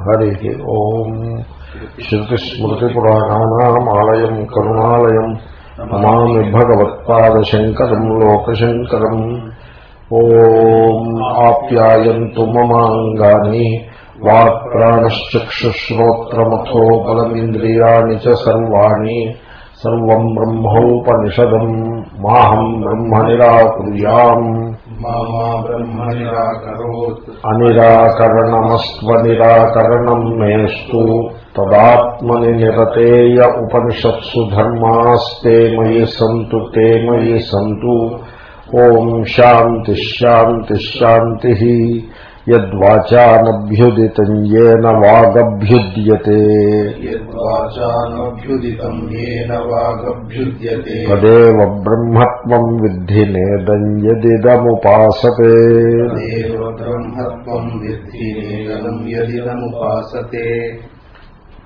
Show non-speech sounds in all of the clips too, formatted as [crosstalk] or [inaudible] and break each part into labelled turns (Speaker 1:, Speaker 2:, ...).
Speaker 1: हरिः ओम्। श्रुतिस्मृतिपुराणानामालयम् करुणालयम् नमामि भगवत्पादशङ्करम् लोकशङ्करम् ओम् आप्यायन्तु ममाङ्गानि, वाक्प्राणश्चक्षुश्रोत्रमथो बलमिन्द्रियाणि च सर्वाणि। सर्वम् ब्रह्मोपनिषदम्
Speaker 2: माहम् ब्रह्म निराकुर्याम्
Speaker 1: అనిరాకరణమస్వనిరాకరణం మేస్తు తదాత్మని నిరతేయ ఉపనిషత్సు ధర్మాస్తే మయి సంతు తే మయి సంతు ఓం శాంతి శాంతి శాంతి యద్వాచానభ్యుదితం ఏన వాగభ్యుద్యతే. తదేవ బ్రహ్మత్వం విద్ధి నేదం యదిదముపాసతే.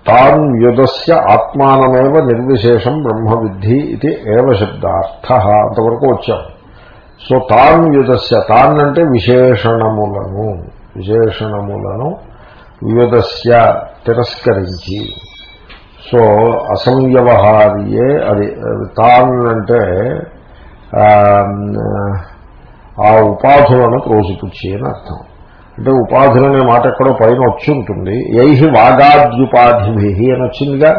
Speaker 1: తాన్ యుధస్య ఆత్మానమేవ నిర్విశేషం బ్రహ్మ విద్ధి ఇది ఏవ శబ్దార్థ అంతవరకు వచ్చాం. సో తాన్ యుధస్య తాన్ అంటే విశేషణములను. విశేషణములను యుధస్య తిరస్కరించి. సో అసంవ్యవహార్యే అది అది తాన్ అంటే ఆ, ఉపాధులను త్రోసిపుచ్చి అని అర్థం. అంటే ఉపాధులు అనే మాట ఎక్కడో పైన వచ్చి ఉంటుంది యైహి వాగాద్యుపాధిభి అని వచ్చిందిగా.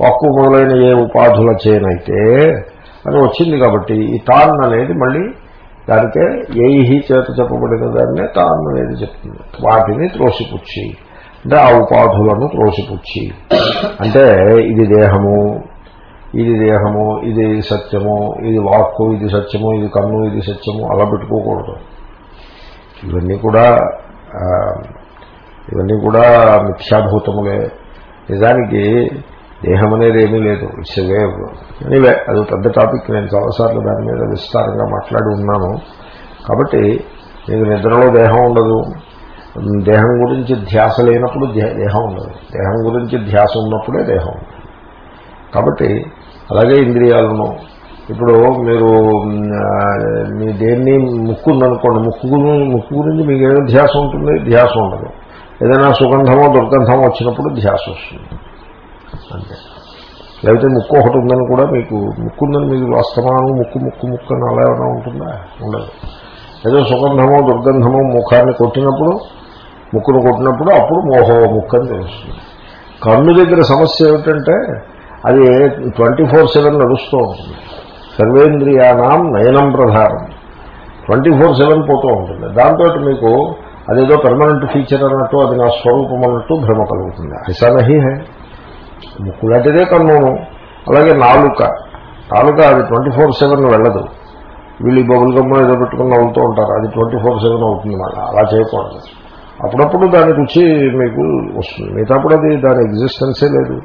Speaker 1: వాక్కు మొదలైన ఏ ఉపాధుల చేనైతే అని వచ్చింది కాబట్టి ఈ తాన్ అనేది మళ్ళీ దానికే ఏహి చేత చెప్పబడిన దాన్నే తాను అనేది చెప్తుంది. వాటిని త్రోసిపుచ్చి అంటే ఆ ఉపాధులను త్రోసిపుచ్చి. అంటే ఇది దేహము ఇది దేహము ఇది సత్యము ఇది వాక్కు ఇది సత్యము ఇది కన్ను ఇది సత్యము అలా పెట్టుకోకూడదు. ఇవన్నీ కూడా ఇవన్నీ కూడా మిథ్యాభూతములే. నిజానికి దేహం అనేది ఏమీ లేదు. ఇట్స్ వేవ్ ఎనీవే అది పెద్ద టాపిక్ నేను చాలాసార్లు దాని మీద విస్తారంగా మాట్లాడి ఉన్నాను. కాబట్టి మీకు నిద్రలో దేహం ఉండదు. దేహం గురించి ధ్యాస లేనప్పుడు దే- దేహం ఉండదు. దేహం గురించి ధ్యాస ఉన్నప్పుడే దేహం ఉంది కాబట్టి అలాగే ఇంద్రియాలను ఇప్పుడు మీరు మీ దేన్ని ముక్కు ఉందనుకోండి ముక్కు ముక్కు గురించి మీకు ఏదో ధ్యాస ఉంటుంది ధ్యాస ఉండదు. ఏదైనా సుగంధమో దుర్గంధమో వచ్చినప్పుడు ధ్యాస వస్తుంది. అంతే. లేకపోతే ముక్కు ఒకటి ఉందని కూడా మీకు ముక్కు ఉందని మీకు అస్తమానం ముక్కు ముక్కు ముక్కు అని అలా ఏమైనా ఉంటుందా? ఉండదు. ఏదో సుగంధమో దుర్గంధమో ముఖాన్ని కొట్టినప్పుడు ముక్కును కొట్టినప్పుడు అప్పుడు మోహో ముక్కు అని తెలుస్తుంది. కన్ను దగ్గర సమస్య ఏమిటంటే అది ట్వంటీ ఫోర్ సెవెన్ నడుస్తూ ఉంటుంది. సర్వేంద్రియానాం నయనం ప్రధానం. ట్వంటీ ఫోర్ సెవెన్ పోతూ ఉంటుంది. దాంతో మీకు అదేదో పర్మనెంట్ ఫీచర్ అన్నట్టు అది నా స్వరూపం అన్నట్టు భ్రమ కలుగుతుంది. ఐసా హై. ముక్కు లాంటిదే కన్నును అలాగే నాలుక. నాలుక అది ట్వంటీ ఫోర్ సెవెన్ వెళ్ళదు. వీళ్ళు బబుల్ గమ్మ ఏదో పెట్టుకుని నవ్వుతూ ఉంటారు. అది ట్వంటీ ఫోర్ సెవెన్ అవుతుంది మళ్ళీ అలా చేయకూడదు. అప్పుడప్పుడు దాని రుచి మీకు వస్తుంది. మిగతాప్పుడు అది దాని ఎగ్జిస్టెన్సే లేదు.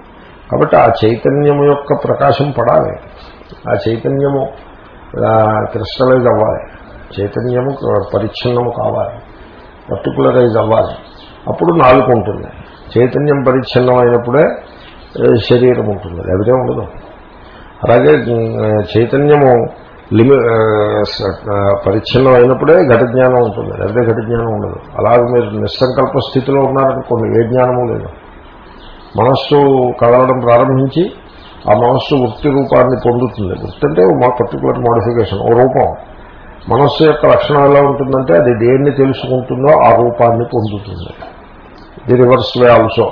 Speaker 1: కాబట్టి ఆ చైతన్యం యొక్క ప్రకాశం పడాలి. ఆ చైతన్యము క్రిస్టలైజ్ అవ్వాలి. చైతన్యము పరిచ్ఛిన్నము కావాలి. పర్టికులరైజ్ అవ్వాలి. అప్పుడు నాలుగు ఉంటుంది. చైతన్యం పరిచ్ఛిన్నం అయినప్పుడే శరీరం ఉంటుంది. లేకపోతే ఉండదు. అలాగే చైతన్యము లిమి ఆ, పరిచ్ఛిన్నం అయినప్పుడే ఘట జ్ఞానం ఉంటుంది. లేకపోతే ఘట జ్ఞానం ఉండదు. అలాగే మీరు నిస్సంకల్ప స్థితిలో ఉన్నారనుకోండి ఏ జ్ఞానము లేదు. మనస్సు కదలడం ప్రారంభించి ఆ మనస్సు వృత్తి రూపాన్ని పొందుతుంది. వృత్తి అంటే మా పర్టికులర్ మోడిఫికేషన్ ఓ రూపం. మనస్సు యొక్క లక్షణం ఎలా ఉంటుందంటే అది దేన్ని తెలుసుకుంటుందో ఆ రూపాన్ని పొందుతుంది. ది రివర్స్ వే ఆల్సో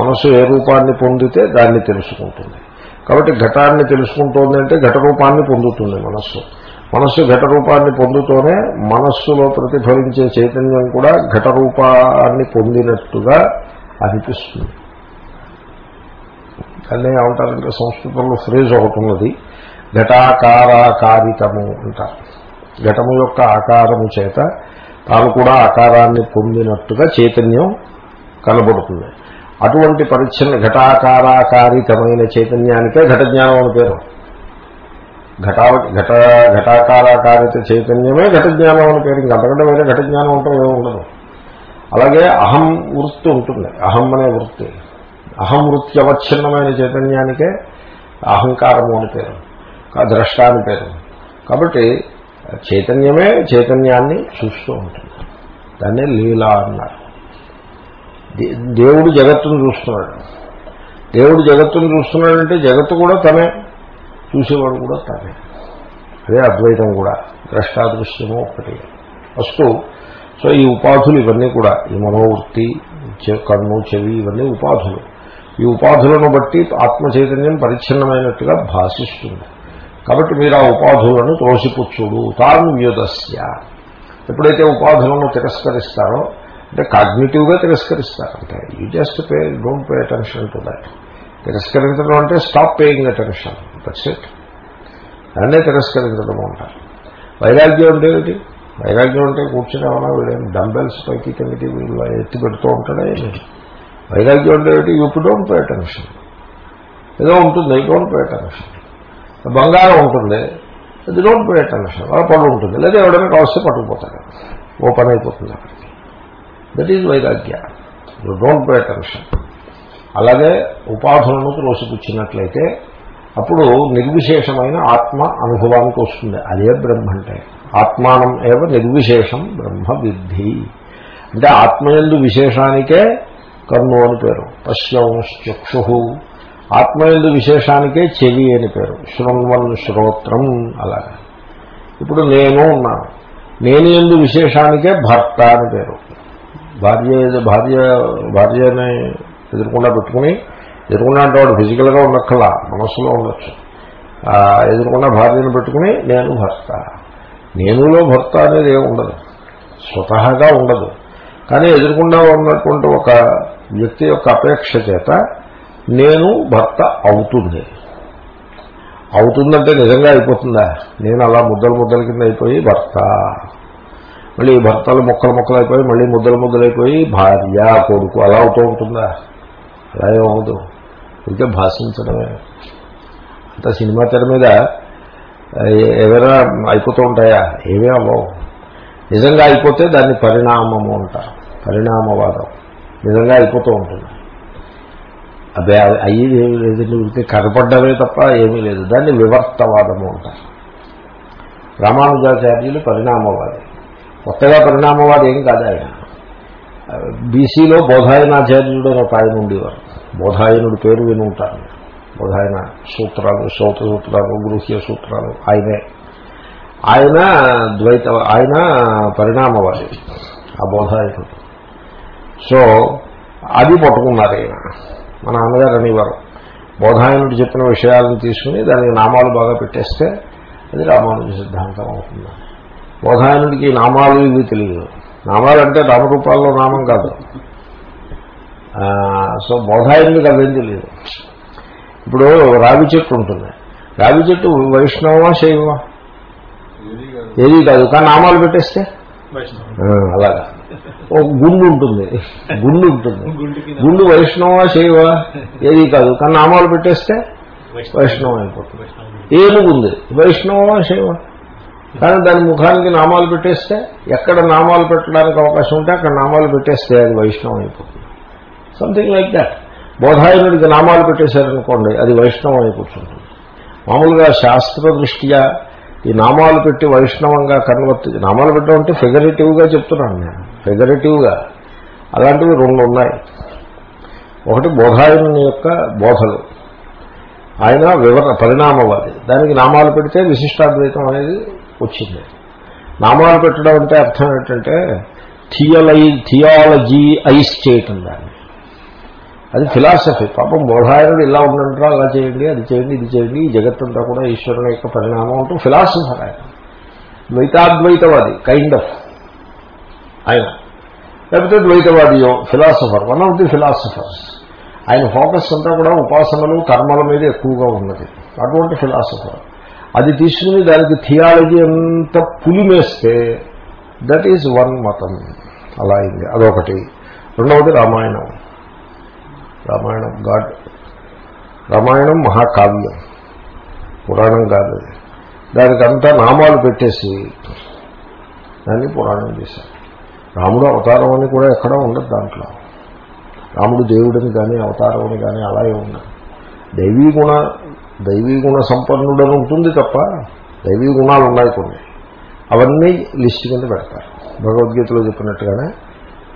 Speaker 1: మనసు ఏ రూపాన్ని పొందితే దాన్ని తెలుసుకుంటుంది. కాబట్టి ఘటాన్ని తెలుసుకుంటోంది అంటే ఘట రూపాన్ని పొందుతుంది మనస్సు. మనస్సు ఘట రూపాన్ని పొందుతూనే మనస్సులో ప్రతిఫలించే చైతన్యం కూడా ఘట రూపాన్ని పొందినట్టుగా అనిపిస్తుంది. కానీ ఏమంటారంటే సంస్కృతంలో ఫ్రేజ్ ఒకటి ఉన్నది ఘటాకారాకారితము అంటారు. ఘటము యొక్క ఆకారము చేత తాను కూడా ఆకారాన్ని పొందినట్టుగా చైతన్యం కనబడుతుంది. అటువంటి పరిచ్ఛిన్న ఘటాకారాకారితమైన చైతన్యానికే ఘటజ్ఞానం అని పేరు. ఘటా ఘట ఘటాకారాకారిత చైతన్యమే ఘటజ్ఞానం అని పేరు. ఇంకంతకంటే వేరే ఘటజ్ఞానం ఉంటాం ఏమి ఉండదు. అలాగే అహం వృత్తి ఉంటుంది. అహం అనే వృత్తి. అహం వృత్తి అవచ్ఛిన్నమైన చైతన్యానికే అహంకారము అని పేరు. ద్రష్ట అని పేరు. కాబట్టి చైతన్యమే చైతన్యాన్ని చూస్తూ ఉంటుంది. దాన్నే లీలా అన్నారు. దేవుడు జగత్తును చూస్తున్నాడు. దేవుడు జగత్తును చూస్తున్నాడంటే జగత్తు కూడా తనే. చూసేవాడు కూడా తనే. అదే అద్వైతం కూడా. ద్రష్టాదృశ్యము ఒకటి ఫస్ట్ సో ఈ ఉపాధులు ఇవన్నీ కూడా ఈ మనోవృత్తి కన్ను చెవి ఇవన్నీ ఉపాధులు. ఈ ఉపాధులను బట్టి ఆత్మ చైతన్యం పరిచ్ఛిన్నమైనట్టుగా భాషిస్తుంది. కాబట్టి మీరు ఆ ఉపాధులను త్రోసిపుచ్చుడు తాను వ్యుదస్య ఎప్పుడైతే ఉపాధులను తిరస్కరిస్తారో అంటే కాగ్నిటివ్గా తిరస్కరిస్తారు. అంటే you just pay don't pay attention to that తిరస్కరించడం అంటే stop paying attention that's it దాన్నే తిరస్కరించడం అంటారు. వైరాగ్యం అంటే ఏమిటి వైరాగ్యం అంటే కూర్చొని ఏమన్నా వీడేం డంబెల్స్ పైకి కిందకి వీళ్ళు ఎత్తి పెడుతూ ఉంటాడే వైరాగ్యం అంటే ఏమిటి యూ డోంట్ పే అటెన్షన్ ఏదో ఉంటుంది డోంట్ పే అటెన్షన్ బంగారం ఉంటుంది అది డోంట్ పే అటెన్షన్ అలా పడు ఉంటుంది. లేదా ఎవడైనా కావస్తే పట్టుకుపోతాడు ఓ పని అయిపోతుంది అక్కడికి. That is vairagya. You don't pay attention అలాగే ఉపాధులను త్రోసిపుచ్చినట్లయితే అప్పుడు నిర్విశేషమైన ఆత్మ అనుభవానికి వస్తుంది. అదే బ్రహ్మ అంటే. ఆత్మానం ఏవ నిర్విశేషం బ్రహ్మ విద్ధి. అంటే ఆత్మయందు విశేషానికే కన్ను అని పేరు. పశ్యంశ్చక్షు. ఆత్మయందు విశేషానికే చెవి అని పేరు. శృణ్వన్ శ్రోత్రం అలాగా. ఇప్పుడు నేను ఉన్నాను. నేను ఎందు విశేషానికే భర్త అని పేరు. భార్య భార్య భార్యని ఎదుర్కొండా పెట్టుకుని ఎదుర్కొన్నా అంటే వాడు ఫిజికల్గా ఉండక్కల మనస్సులో ఉండొచ్చు. ఆ భార్యను పెట్టుకుని నేను భర్త. నేనులో భర్త అనేది ఏమి ఉండదు. స్వతహాగా ఉండదు. కానీ ఎదుర్కొండా ఉన్నటువంటి ఒక వ్యక్తి యొక్క అపేక్ష చేత నేను భర్త అవుతుంది. అవుతుందంటే నిజంగా అయిపోతుందా? నేను అలా ముద్దలు ముద్దల కింద అయిపోయి భర్త. మళ్ళీ భర్తలు మొక్కలు మొక్కలు అయిపోయి మళ్ళీ ముద్దలు ముద్దలైపోయి భార్య కొడుకు అలా అవుతూ ఉంటుందా? అలా ఏమవుతుంది ఇంకా భాషించడమే. అంత సినిమా తెర మీద ఏ- ఏవైనా అయిపోతూ ఉంటాయా? ఏమీ అవ్వవు. నిజంగా అయిపోతే దాన్ని పరిణామము అంటారు. పరిణామవాదం. నిజంగా అయిపోతూ ఉంటుంది. అదే అయ్యేది ఏమీ లేదండి ఉడితే కనపడ్డమే తప్ప ఏమీ లేదు. దాన్ని వివర్తవాదము అంటారు. రామానుజాచార్యులు పరిణామవాది. కొత్తగా పరిణామవాది ఏం కాదు ఆయన. బీసీలో బోధాయనాచార్యుడు అని ఒక ఆయన ఉండేవారు. బోధాయనుడు పేరు విని ఉంటారు. బోధాయన సూత్రాలు సౌత సూత్రాలు గృహ్య సూత్రాలు ఆయనే. ఆయన ద్వైత ఆయన పరిణామవాది ఆ బోధాయనుడు. సో అది పట్టుకున్నారు ఆయన మా నాన్నగారు అనేవారు. బోధాయనుడు చెప్పిన విషయాలను తీసుకుని దానికి నామాలు బాగా పెట్టేస్తే అది రామానుజ సిద్ధాంతం అవుతుంది బోధాయనుడికి నామాలు ఇవి తెలియదు. నామాలు అంటే నామరూపాల్లో నామం కాదు. సో బోధాయనుడికి అదేం తెలియదు. ఇప్పుడు రావి చెట్టు ఉంటుంది. రావి చెట్టు వైష్ణవమా శైవమా? ఏది కాదు. కానీ నామాలు పెట్టేస్తే? అలాగా. ఒక గుండు ఉంటుంది. గుండు ఉంటుంది. గుండు వైష్ణవ శైవ ఏది కాదు. కానీ నామాలు పెట్టేస్తే వైష్ణవం. అయిపోతుంది. ఏనుగుంది వైష్ణవ శైవ కానీ దాని ముఖానికి నామాలు పెట్టేస్తే ఎక్కడ నామాలు పెట్టడానికి అవకాశం ఉంటే అక్కడ నామాలు పెట్టేస్తే అది వైష్ణవం అయిపోతుంది సంథింగ్ లైక్ దాట్ బోధాయనుడికి నామాలు పెట్టేశారనుకోండి అది వైష్ణవం అయిపోతుంది మామూలుగా శాస్త్ర దృష్ట్యా ఈ నామాలు పెట్టి వైష్ణవంగా కన్వర్ట్ నామాలు పెట్టడం అంటే ఫిగరేటివ్గా చెప్తున్నాను నేను. ఫిగరేటివ్గా. అలాంటివి రెండు ఉన్నాయి. ఒకటి బోధాయనుని యొక్క బోధలు. ఆయన వివర పరిణామవాది. దానికి నామాలు పెడితే విశిష్టాద్వైతం అనేది వచ్చింది. నామాలు పెట్టడం అంటే అర్థం ఏంటంటే థియలై థియాలజీ ఐస్ చేయటం దాన్ని అది ఫిలాసఫీ. పాపం బోధాయనుడు ఇలా ఉండంటారా అలా చేయండి అది చేయండి ఇది చేయండి ఈ జగత్తంతా కూడా ఈశ్వరుని యొక్క పరిణామం అంటూ ఫిలాసఫర్ ఆయన. ద్వైతాద్వైతవాది కైండ్ ఆఫ్ ఆయన. లేకపోతే ద్వైతవాదియో philosopher. One of the philosophers ఆయన ఫోకస్ అంతా కూడా ఉపాసనలు కర్మల మీద ఎక్కువగా ఉన్నది. అటువంటి ఫిలాసఫర్. అది తీసుకుని దానికి థియాలజీ అంత పులిమేస్తే దట్ ఈజ్ వన్ మతం. అలా అయింది. అదొకటి. రెండవది రామాయణం. రామాయణం గాడ్ రామాయణం మహాకావ్యం. పురాణం కాదు. దానికంతా దానికి అంతా నామాలు పెట్టేసి దాన్ని పురాణం చేశారు. రాముడు అవతారం అని కూడా ఎక్కడా ఉండదు దాంట్లో. రాముడు దేవుడిని కానీ అవతారం అని కానీ అలాగే ఉండదు దైవీ గుణ దైవీ గుణ సంపన్నుడని ఉంటుంది తప్ప దైవీ గుణాలు ఉన్నాయి కొన్ని. అవన్నీ లిస్ట్ కింద పెడతారు. భగవద్గీతలో చెప్పినట్టుగానే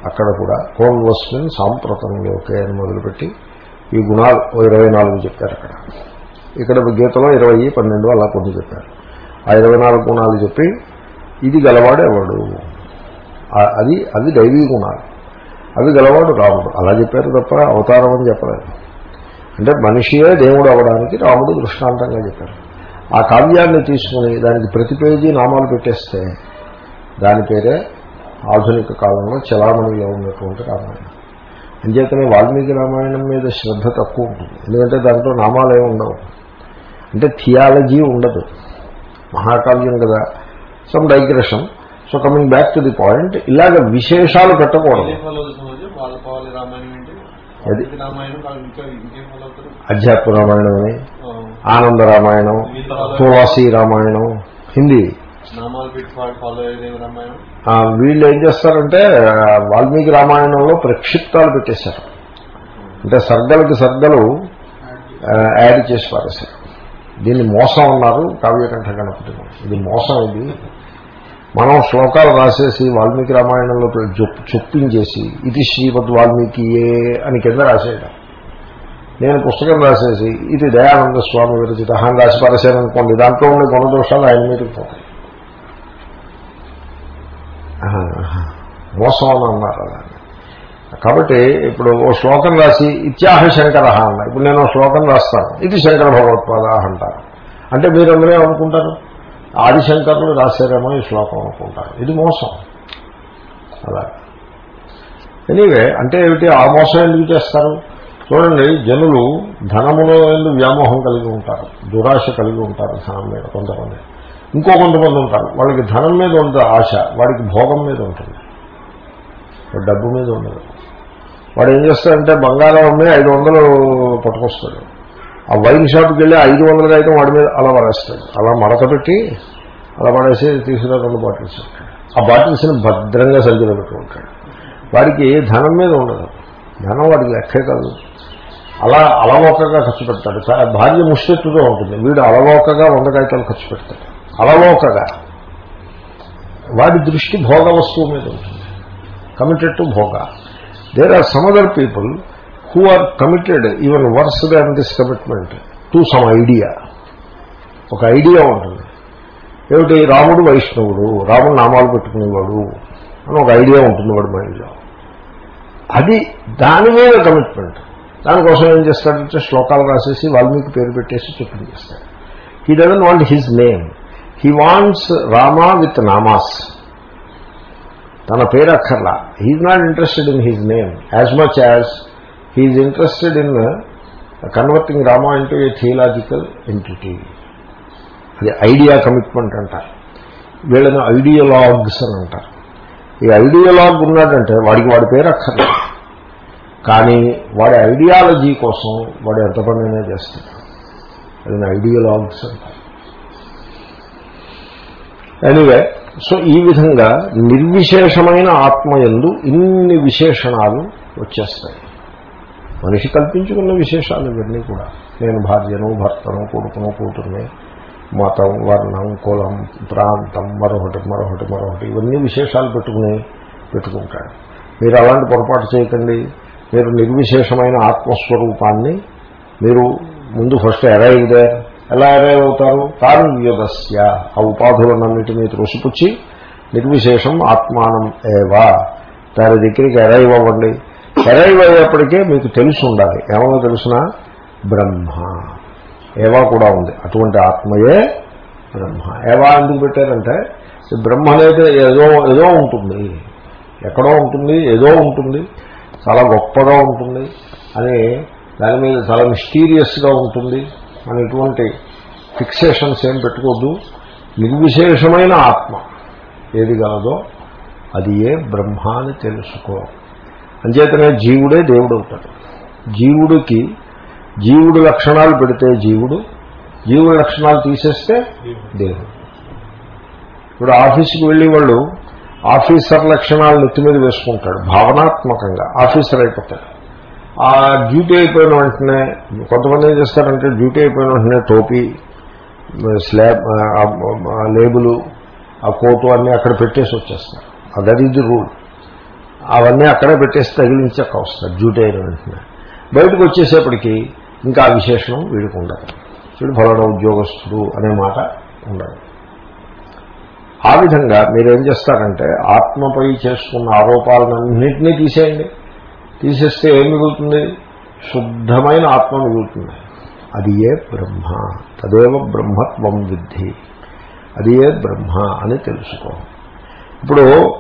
Speaker 1: అక్కడ కూడా కోన్వస్మిన్ సాంప్రతంలోకే అని మొదలుపెట్టి ఈ గుణాలు ఓ ఇరవై నాలుగు చెప్పారు అక్కడ. ఇక్కడ గీతలో ఇరవై పన్నెండు అలా కొన్ని చెప్పారు. ఆ ఇరవై నాలుగు గుణాలు చెప్పి ఇది గలవాడు ఎవడు? అది అది దైవీ గుణాలు. అవి గలవాడు రాముడు. అలా చెప్పారు తప్ప అవతారం అని చెప్పలేదు. అంటే మనిషియే దేవుడు అవడానికి రాముడు దృష్టాంతంగా చెప్పారు. ఆ కావ్యాన్ని తీసుకుని దానికి ప్రతి పేజీ నామాలు పెట్టేస్తే దాని పేరే ఆధునిక కాలంలో చలామణిలో ఉన్నటువంటి రామాయణం. అంచేతనే వాల్మీకి రామాయణం మీద శ్రద్ధ తక్కువ ఉంటుంది. ఎందుకంటే దాంట్లో నామాలే ఉండవు. అంటే థియాలజీ ఉండదు. మహాకావ్యం కదా. Some digression so coming back to the point ఇలాగ విశేషాలు పెట్టకూడదు
Speaker 3: ఏం ఫాలో అవుతుంది రోజు వాళ్ళ పావాలి రామాయణం ఏంటి
Speaker 1: అది. అధ్యాత్మ రామాయణం అని ఆనంద రామాయణం తులసి రామాయణం హిందీ.
Speaker 3: వాళ్ళు
Speaker 1: ఏం చేస్తారంటే వాల్మీకి రామాయణంలో ప్రక్షిప్తాలు పెట్టేశారు. అంటే సర్గలకి సర్గలు యాడ్ చేసి పారేశారు. దీన్ని మోసం అన్నారు కావ్యకంఠ గణపతి. ఇది మోసం ఇది. మనం శ్లోకాలు రాసేసి వాల్మీకి రామాయణంలో చొప్పించేసి ఇది శ్రీమద్ వాల్మీకియే అని కింద రాసేయడం. నేను పుస్తకం రాసేసి ఇది దయానంద స్వామి విరచిత అని రాసి పారేశాను అనుకోండి దాంట్లో ఉండే గుణదోషాలు ఆయన మీదకి పోతాయి. మోసం అని అన్నారు కాబట్టి ఇప్పుడు ఓ శ్లోకం రాసి ఇత్యాహ శంకర అన్న ఇప్పుడు నేను ఓ శ్లోకం రాస్తాను ఇది శంకర భగవత్పాద అంటారు. అంటే మీరందరూ అనుకుంటారు ఆదిశంకరులు రాశారేమో ఈ శ్లోకం అనుకుంటారు. ఇది మోసం. అలా. ఎనీవే అంటే ఏమిటి? ఆ మోసం ఎందుకు చేస్తారు? చూడండి జనులు ధనములో ఎందుకు వ్యామోహం కలిగి ఉంటారు. దురాశ కలిగి ఉంటారు ధనం మీద కొంతమంది. ఇంకో కొంతమంది ఉంటారు. వాళ్ళకి ధనం మీద ఉండదు ఆశ వాడికి భోగం మీద ఉంటుంది. డబ్బు మీద ఉండదు. వాడు ఏం చేస్తాడంటే బంగారం అమ్మి ఐదు వందలు పట్టుకొస్తాడు. ఆ వైన్ షాప్కి వెళ్ళి ఐదు వందల అయితే వాడి మీద అలా పడేస్తాడు. అలా మడత పెట్టి అలా పడేసి తీసుకురా రెండు బాటిల్స్. ఆ బాటిల్స్ని భద్రంగా సరిగ్గా పెట్టుకుంటాడు. వాడికి ధనం మీద ఉండదు. ధనం వాడికి లెక్కే కాదు. అలా అలవోకగా ఖర్చు పెడతాడు. భార్య ముష్టెత్తుతో ఉంటుంది. వీడు అలవోకగా వంద కాగితాలు ఖర్చు పెడతాడు. అలవోకగా. వాడి దృష్టి భోగ వస్తువు మీద ఉంటుంది. Committed to bhoga. There are some other people who are committed even worse than this commitment to some idea ఒక ఐడియా ఉంటుంది. ఏమిటి? రాముడు వైష్ణవుడు రాముడు నామాలు పెట్టుకునేవాడు అని ఒక ఐడియా ఉంటుంది వాడు మైండ్లో అది దాని మీద కమిట్మెంట్ దానికోసం ఏం చేస్తాడంటే శ్లోకాలు రాసేసి వాల్మీకి పేరు పెట్టేసి చెప్పింది చేస్తాడు. He doesn't want his name he wants Rama with namas తన పేరు అక్కర్లా. He's not interested in his name as much as he's interested in converting Rama into a theological entity. అది ఐడియా కమిట్మెంట్ అంటారు. వీళ్ళని ఐడియలాగ్స్ అని అంటారు. ఈ ఐడియలాగ్ ఉన్నాడంటే వాడికి వాడి పేరు అక్కర్లేదు. కానీ వాడి ఐడియాలజీ కోసం వాడు ఎంత పనైనా చేస్తాడు అది ఐడియలాగ్స్ అంటారు. ఎనీవే సో ఈ విధంగా నిర్విశేషమైన ఆత్మయందు ఇన్ని విశేషణాలు వచ్చేస్తాయి. మనిషి కల్పించుకున్న విశేషాలు ఇవన్నీ కూడా. నేను భార్యను భర్తను కొడుకును కూతుర్ని మతం వర్ణం కులం ప్రాంతం మరొకటి మరొకటి మరొకటి ఇవన్నీ విశేషాలు పెట్టుకుని పెట్టుకుంటాడు. మీరు అలాంటి పొరపాటు చేయకండి. మీరు నిర్విశేషమైన ఆత్మస్వరూపాన్ని మీరు ముందు ఫస్ట్ అరైవ్ దే ఎలా అరైవ్ అవుతారు? తారువ్యదస్య ఆ ఉపాధులన్నింటినీ త్రోసిపుచ్చి నిర్విశేషం ఆత్మానం ఏవా. దాని దగ్గరికి అరైవ్ అవ్వండి. అరైవ్ అయ్యేప్పటికే మీకు తెలిసి ఉండాలి. ఏమన్నా తెలుసిన? బ్రహ్మ. ఏవా కూడా ఉంది. అటువంటి ఆత్మయే బ్రహ్మ. ఏవా ఎందుకు పెట్టారంటే బ్రహ్మ అనేది ఏదో ఏదో ఉంటుంది. ఎక్కడో ఉంటుంది ఏదో ఉంటుంది. చాలా గొప్పగా ఉంటుంది. అని దాని మీద చాలా మిస్టీరియస్గా ఉంటుంది. అని ఇటువంటి ఫిక్సేషన్స్ ఏం పెట్టుకోవద్దు నిర్విశేషమైన ఆత్మ. ఏది గలదో అది ఏ బ్రహ్మ అని తెలుసుకో. అంచేతనే జీవుడే దేవుడు అవుతాడు జీవుడికి జీవుడు లక్షణాలు పెడితే జీవుడు జీవుడి లక్షణాలు తీసేస్తే దేవుడు. ఇప్పుడు ఆఫీస్కి వెళ్ళి వాళ్ళు ఆఫీసర్ లక్షణాలు నెత్తి మీద వేసుకుంటాడు భావనాత్మకంగా ఆఫీసర్ అయిపోతాడు. ఆ డ్యూటీ అయిపోయిన వెంటనే కొంతమంది ఏం చేస్తారంటే డ్యూటీ అయిపోయిన వెంటనే టోపీ స్లాబ్ లేబులు ఆ కోటు అన్నీ అక్కడ పెట్టేసి వచ్చేస్తారు. That is the rule. అవన్నీ అక్కడే పెట్టేసి తగిలించక వస్తారు జూటైన అయిన వెంటనే బయటకు వచ్చేసేపటికి ఇంకా విశేషణం వీడికి ఉండదు. వీడు ఫలానా ఉద్యోగస్తుడు అనే మాట ఉండదు. ఆ విధంగా మీరేం చేస్తారంటే ఆత్మపై చేసుకున్న ఆరోపాలన్నింటినీ తీసేయండి. తీసేస్తే ఏం మిగులుతుంది? శుద్ధమైన ఆత్మ మిగులుతుంది. అది ఏ బ్రహ్మ? తదేవ బ్రహ్మత్వం విద్ధి. అది ఏ బ్రహ్మ అని తెలుసుకో. ఇప్పుడు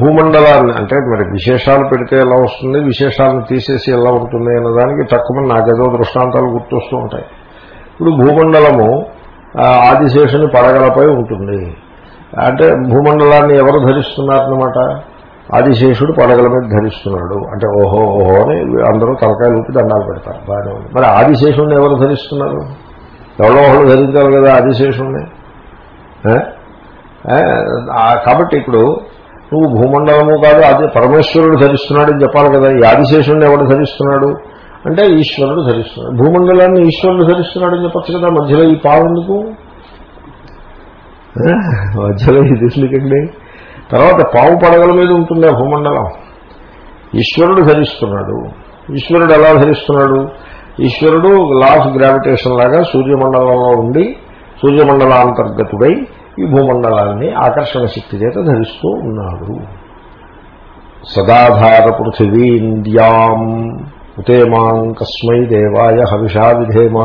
Speaker 1: భూమండలాన్ని అంటే మరి విశేషాలు పెడితే ఎలా వస్తుంది విశేషాలను తీసేసి ఎలా ఉంటుంది అన్నదానికి తక్కువ నాకేదో దృష్టాంతాలు గుర్తొస్తూ ఉంటాయి. ఇప్పుడు భూమండలము ఆదిశేషుని పడగలపై ఉంటుంది. అంటే భూమండలాన్ని ఎవరు ధరిస్తున్నారనమాట ఆదిశేషుడు పడగల మీద ధరిస్తున్నాడు. అంటే ఓహో ఓహో అని అందరూ తలకాయలు ఊపి దండాలు పెడతారు. బాగానే ఉంది. మరి ఆదిశేషుడిని ఎవరు ధరిస్తున్నారు? ఎవరో ఒకళ్ళు ధరించాలి కదా ఆదిశేషుణ్ణి? కాబట్టి ఇప్పుడు నువ్వు భూమండలము కాదు అది పరమేశ్వరుడు ధరిస్తున్నాడని చెప్పాలి కదా. ఈ ఆదిశేషుడిని ఎవడు ధరిస్తున్నాడు? అంటే ఈశ్వరుడు ధరిస్తున్నాడు. భూమండలాన్ని ఈశ్వరుడు ధరిస్తున్నాడని చెప్పచ్చు కదా మధ్యలో ఈ పావుందుకు మధ్యలో ఇది ఎందుకండి తర్వాత పావు పడగల మీద ఉంటుంది ఆ భూమండలం. ఈశ్వరుడు ధరిస్తున్నాడు. ఈశ్వరుడు ఎలా ధరిస్తున్నాడు? ఈశ్వరుడు లా ఆఫ్ గ్రావిటేషన్ లాగా సూర్యమండలంలో ఉండి సూర్యమండలాంతర్గతుడై ఈ భూమండలాన్ని ఆకర్షణ శక్తి చేత ధరిస్తూ ఉన్నాడు. సదాధార పృథివీంద్యాం ఉతేమాం కస్మై దేవాయ హవిషా విధేమ.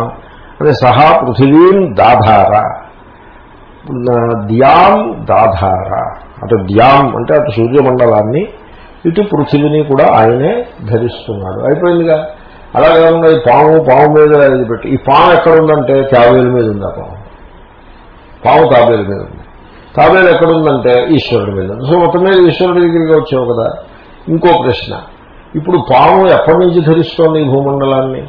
Speaker 1: అనే సహా పృథివీం దాధార. ద్యాం దాధార. అటు ద్యాం అంటే అటు సూర్యమండలాన్ని ఇటు పృథివీని కూడా ఆయనే ధరిస్తున్నాడు అయిపోయిందిగా. అలాగే ఈ పాము పాము మీద ఇది పెట్టి. ఈ పాము ఎక్కడ ఉందంటే తాబేలు మీద ఉంది ఆ పాము? పాము తాబేలు మీద ఉంది. తాబేలు ఎక్కడుందంటే ఈశ్వరుడి మీద. ఉంది. సో మొత్తం మీద ఈశ్వరుడి దగ్గరికి వచ్చావు కదా? ఇంకో ప్రశ్న. ఇప్పుడు పాము ఎప్పటి నుంచి ధరిస్తోంది ఈ భూమండలాన్ని?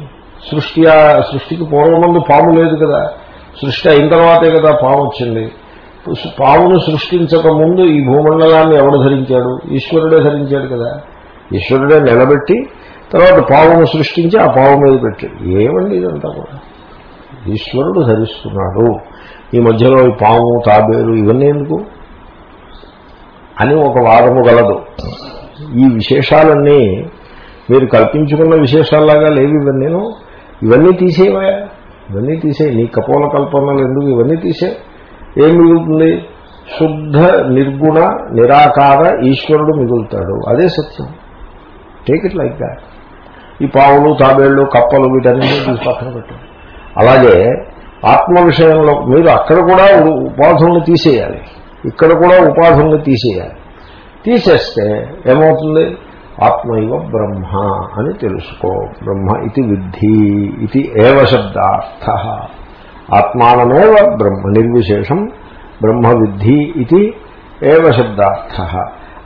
Speaker 1: సృష్టి సృష్టికి పూర్వమందు పాము లేదు కదా. సృష్టి అయిన తర్వాతే కదా పాము వచ్చింది. పామును సృష్టించక ముందు ఈ భూమండలాన్ని ఎవడు ధరించాడు? ఈశ్వరుడే ధరించాడు కదా. ఈశ్వరుడే నిలబెట్టి తర్వాత పావును సృష్టించి ఆ పావు మీద పెట్టాడు. ఏమండి ఇదంతా కూడా? ఈశ్వరుడు ధరిస్తున్నాడు. ఈ మధ్యలో ఈ పాము తాబేలు ఇవన్నీ ఎందుకు? అని ఒక వాదము గలదు. ఈ విశేషాలన్నీ మీరు కల్పించుకున్న విశేషాల్లాగా లేవు నేను ఇవన్నీ తీసేవా? ఇవన్నీ తీసే. నీ కపోల కల్పనలు ఎందుకు? ఇవన్నీ తీసే. ఏం మిగులుతుంది? శుద్ధ నిర్గుణ నిరాకార ఈశ్వరుడు మిగులుతాడు. అదే సత్యం. టేక్ ఇట్ లైక్ దాట్ ఈ పావులు తాబేళ్ళు కప్పలు వీటన్నింటినీ తీసి పక్కన పెట్టాడు అలాగే ఆత్మ విషయంలో మీరు అక్కడ కూడా ఉపాధుల్ని తీసేయాలి. ఇక్కడ కూడా ఉపాధుల్ని తీసేయాలి. తీసేస్తే ఏమవుతుంది? ఆత్మైవ బ్రహ్మ అని తెలుసుకో. బ్రహ్మ ఇది విద్ధి ఇది ఏవ శబ్దార్థ. ఆత్మానమేవ బ్రహ్మ నిర్విశేషం. బ్రహ్మ విద్ధి ఇది ఏవ శబ్దార్థ.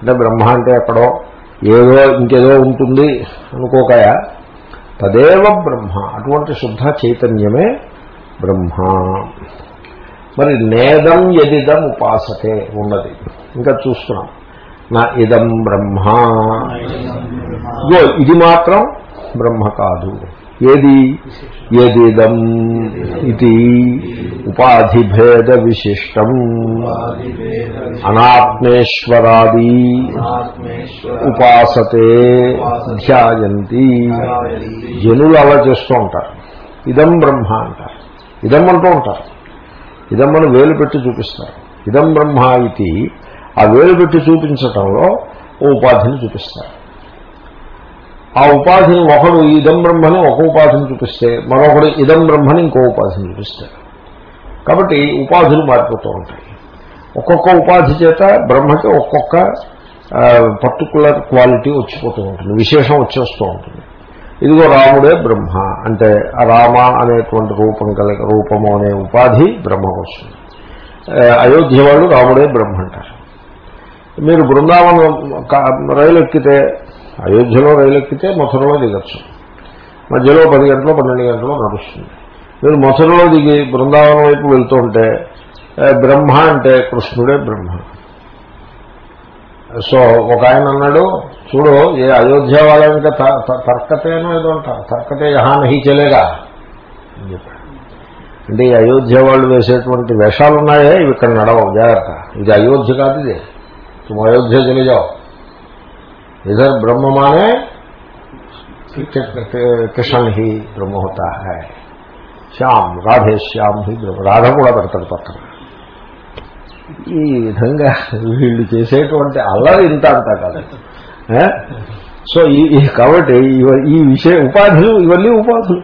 Speaker 1: అంటే బ్రహ్మ అంటే ఎక్కడో? ఏదో ఇంకేదో ఉంటుంది అనుకోకయా? తదేవ బ్రహ్మ. అటువంటి శుద్ధ చైతన్యమే బ్రహ్మ. మరి నేదం ఎదిదం ఉపాసతే ఉన్నది. ఇంకా చూస్తున్నాం. నా ఇదం బ్రహ్మ. ఇదో ఇది మాత్రం బ్రహ్మ కాదు. ఏది? ఎదిదం ఇది ఉపాధిభేద విశిష్టం. అనాత్మేశ్వరాది ఉపాసతే ధ్యాయంతి. జనులు అలా చేస్తూ ఉంటారు. ఇదం బ్రహ్మ అంటారు. ఇదం అంటూ ఉంటారు. ఇదమ్మని వేలు పెట్టి చూపిస్తారు. ఇదం బ్రహ్మ ఇది. ఆ వేలు పెట్టి చూపించటంలో ఓ ఉపాధిని చూపిస్తారు. ఆ ఉపాధిని ఒకడు ఇదం బ్రహ్మని ఒక ఉపాధిని చూపిస్తే మరొకడు ఇదం బ్రహ్మని ఇంకో ఉపాధిని చూపిస్తారు కాబట్టి ఉపాధులు మారిపోతూ ఉంటాయి. ఒక్కొక్క ఉపాధి చేత బ్రహ్మకి ఒక్కొక్క పర్టికులర్ క్వాలిటీ వచ్చిపోతూ ఉంటుంది. విశేషం వచ్చేస్తూ ఉంటుంది. ఇదిగో రాముడే బ్రహ్మ అంటే రామ అనేటువంటి రూపం కలిగ రూపము అనే ఉపాధి బ్రహ్మకు వస్తుంది అయోధ్య వాళ్ళు రాముడే బ్రహ్మ అంటారు. మీరు బృందావనం రైలు ఎక్కితే అయోధ్యలో రైలు ఎక్కితే మథురలో దిగచ్చు. మధ్యలో పది గంటలు పన్నెండు గంటలు నడుస్తుంది. మీరు మథురలో దిగి బృందావనం వైపు వెళ్తుంటే బ్రహ్మ అంటే కృష్ణుడే బ్రహ్మ. సో ఒక ఆయన అన్నాడు చూడు ఏ అయోధ్య వాళ్ళ ఇంకా తర్కతేనో ఏదో అంట తర్కతే యహా నహి చెలేగా అని చెప్పాడు అంటే ఈ అయోధ్య వాళ్ళు వేసేటువంటి వేషాలు ఉన్నాయే ఇవి ఇక్కడ నడవం జాగ్రత్త ఇది అయోధ్య కాదు ఇది తుమ్ అయోధ్య తెలియజావు ఇదర్ బ్రహ్మమానే కృష్ణ హి బ్రహ్మ హోతా హై శ్యామ్ రాధే శ్యామ్ హి బ్రహ్మ రాధ కూడా పెడతాడు పక్కన ఈ విధంగా వీళ్ళు చేసేటువంటి అల్లరి ఇంత అంతా కాదు. సో ఈ కాబట్టి ఈ విషయ ఉపాధులు ఇవన్నీ ఉపాధులు.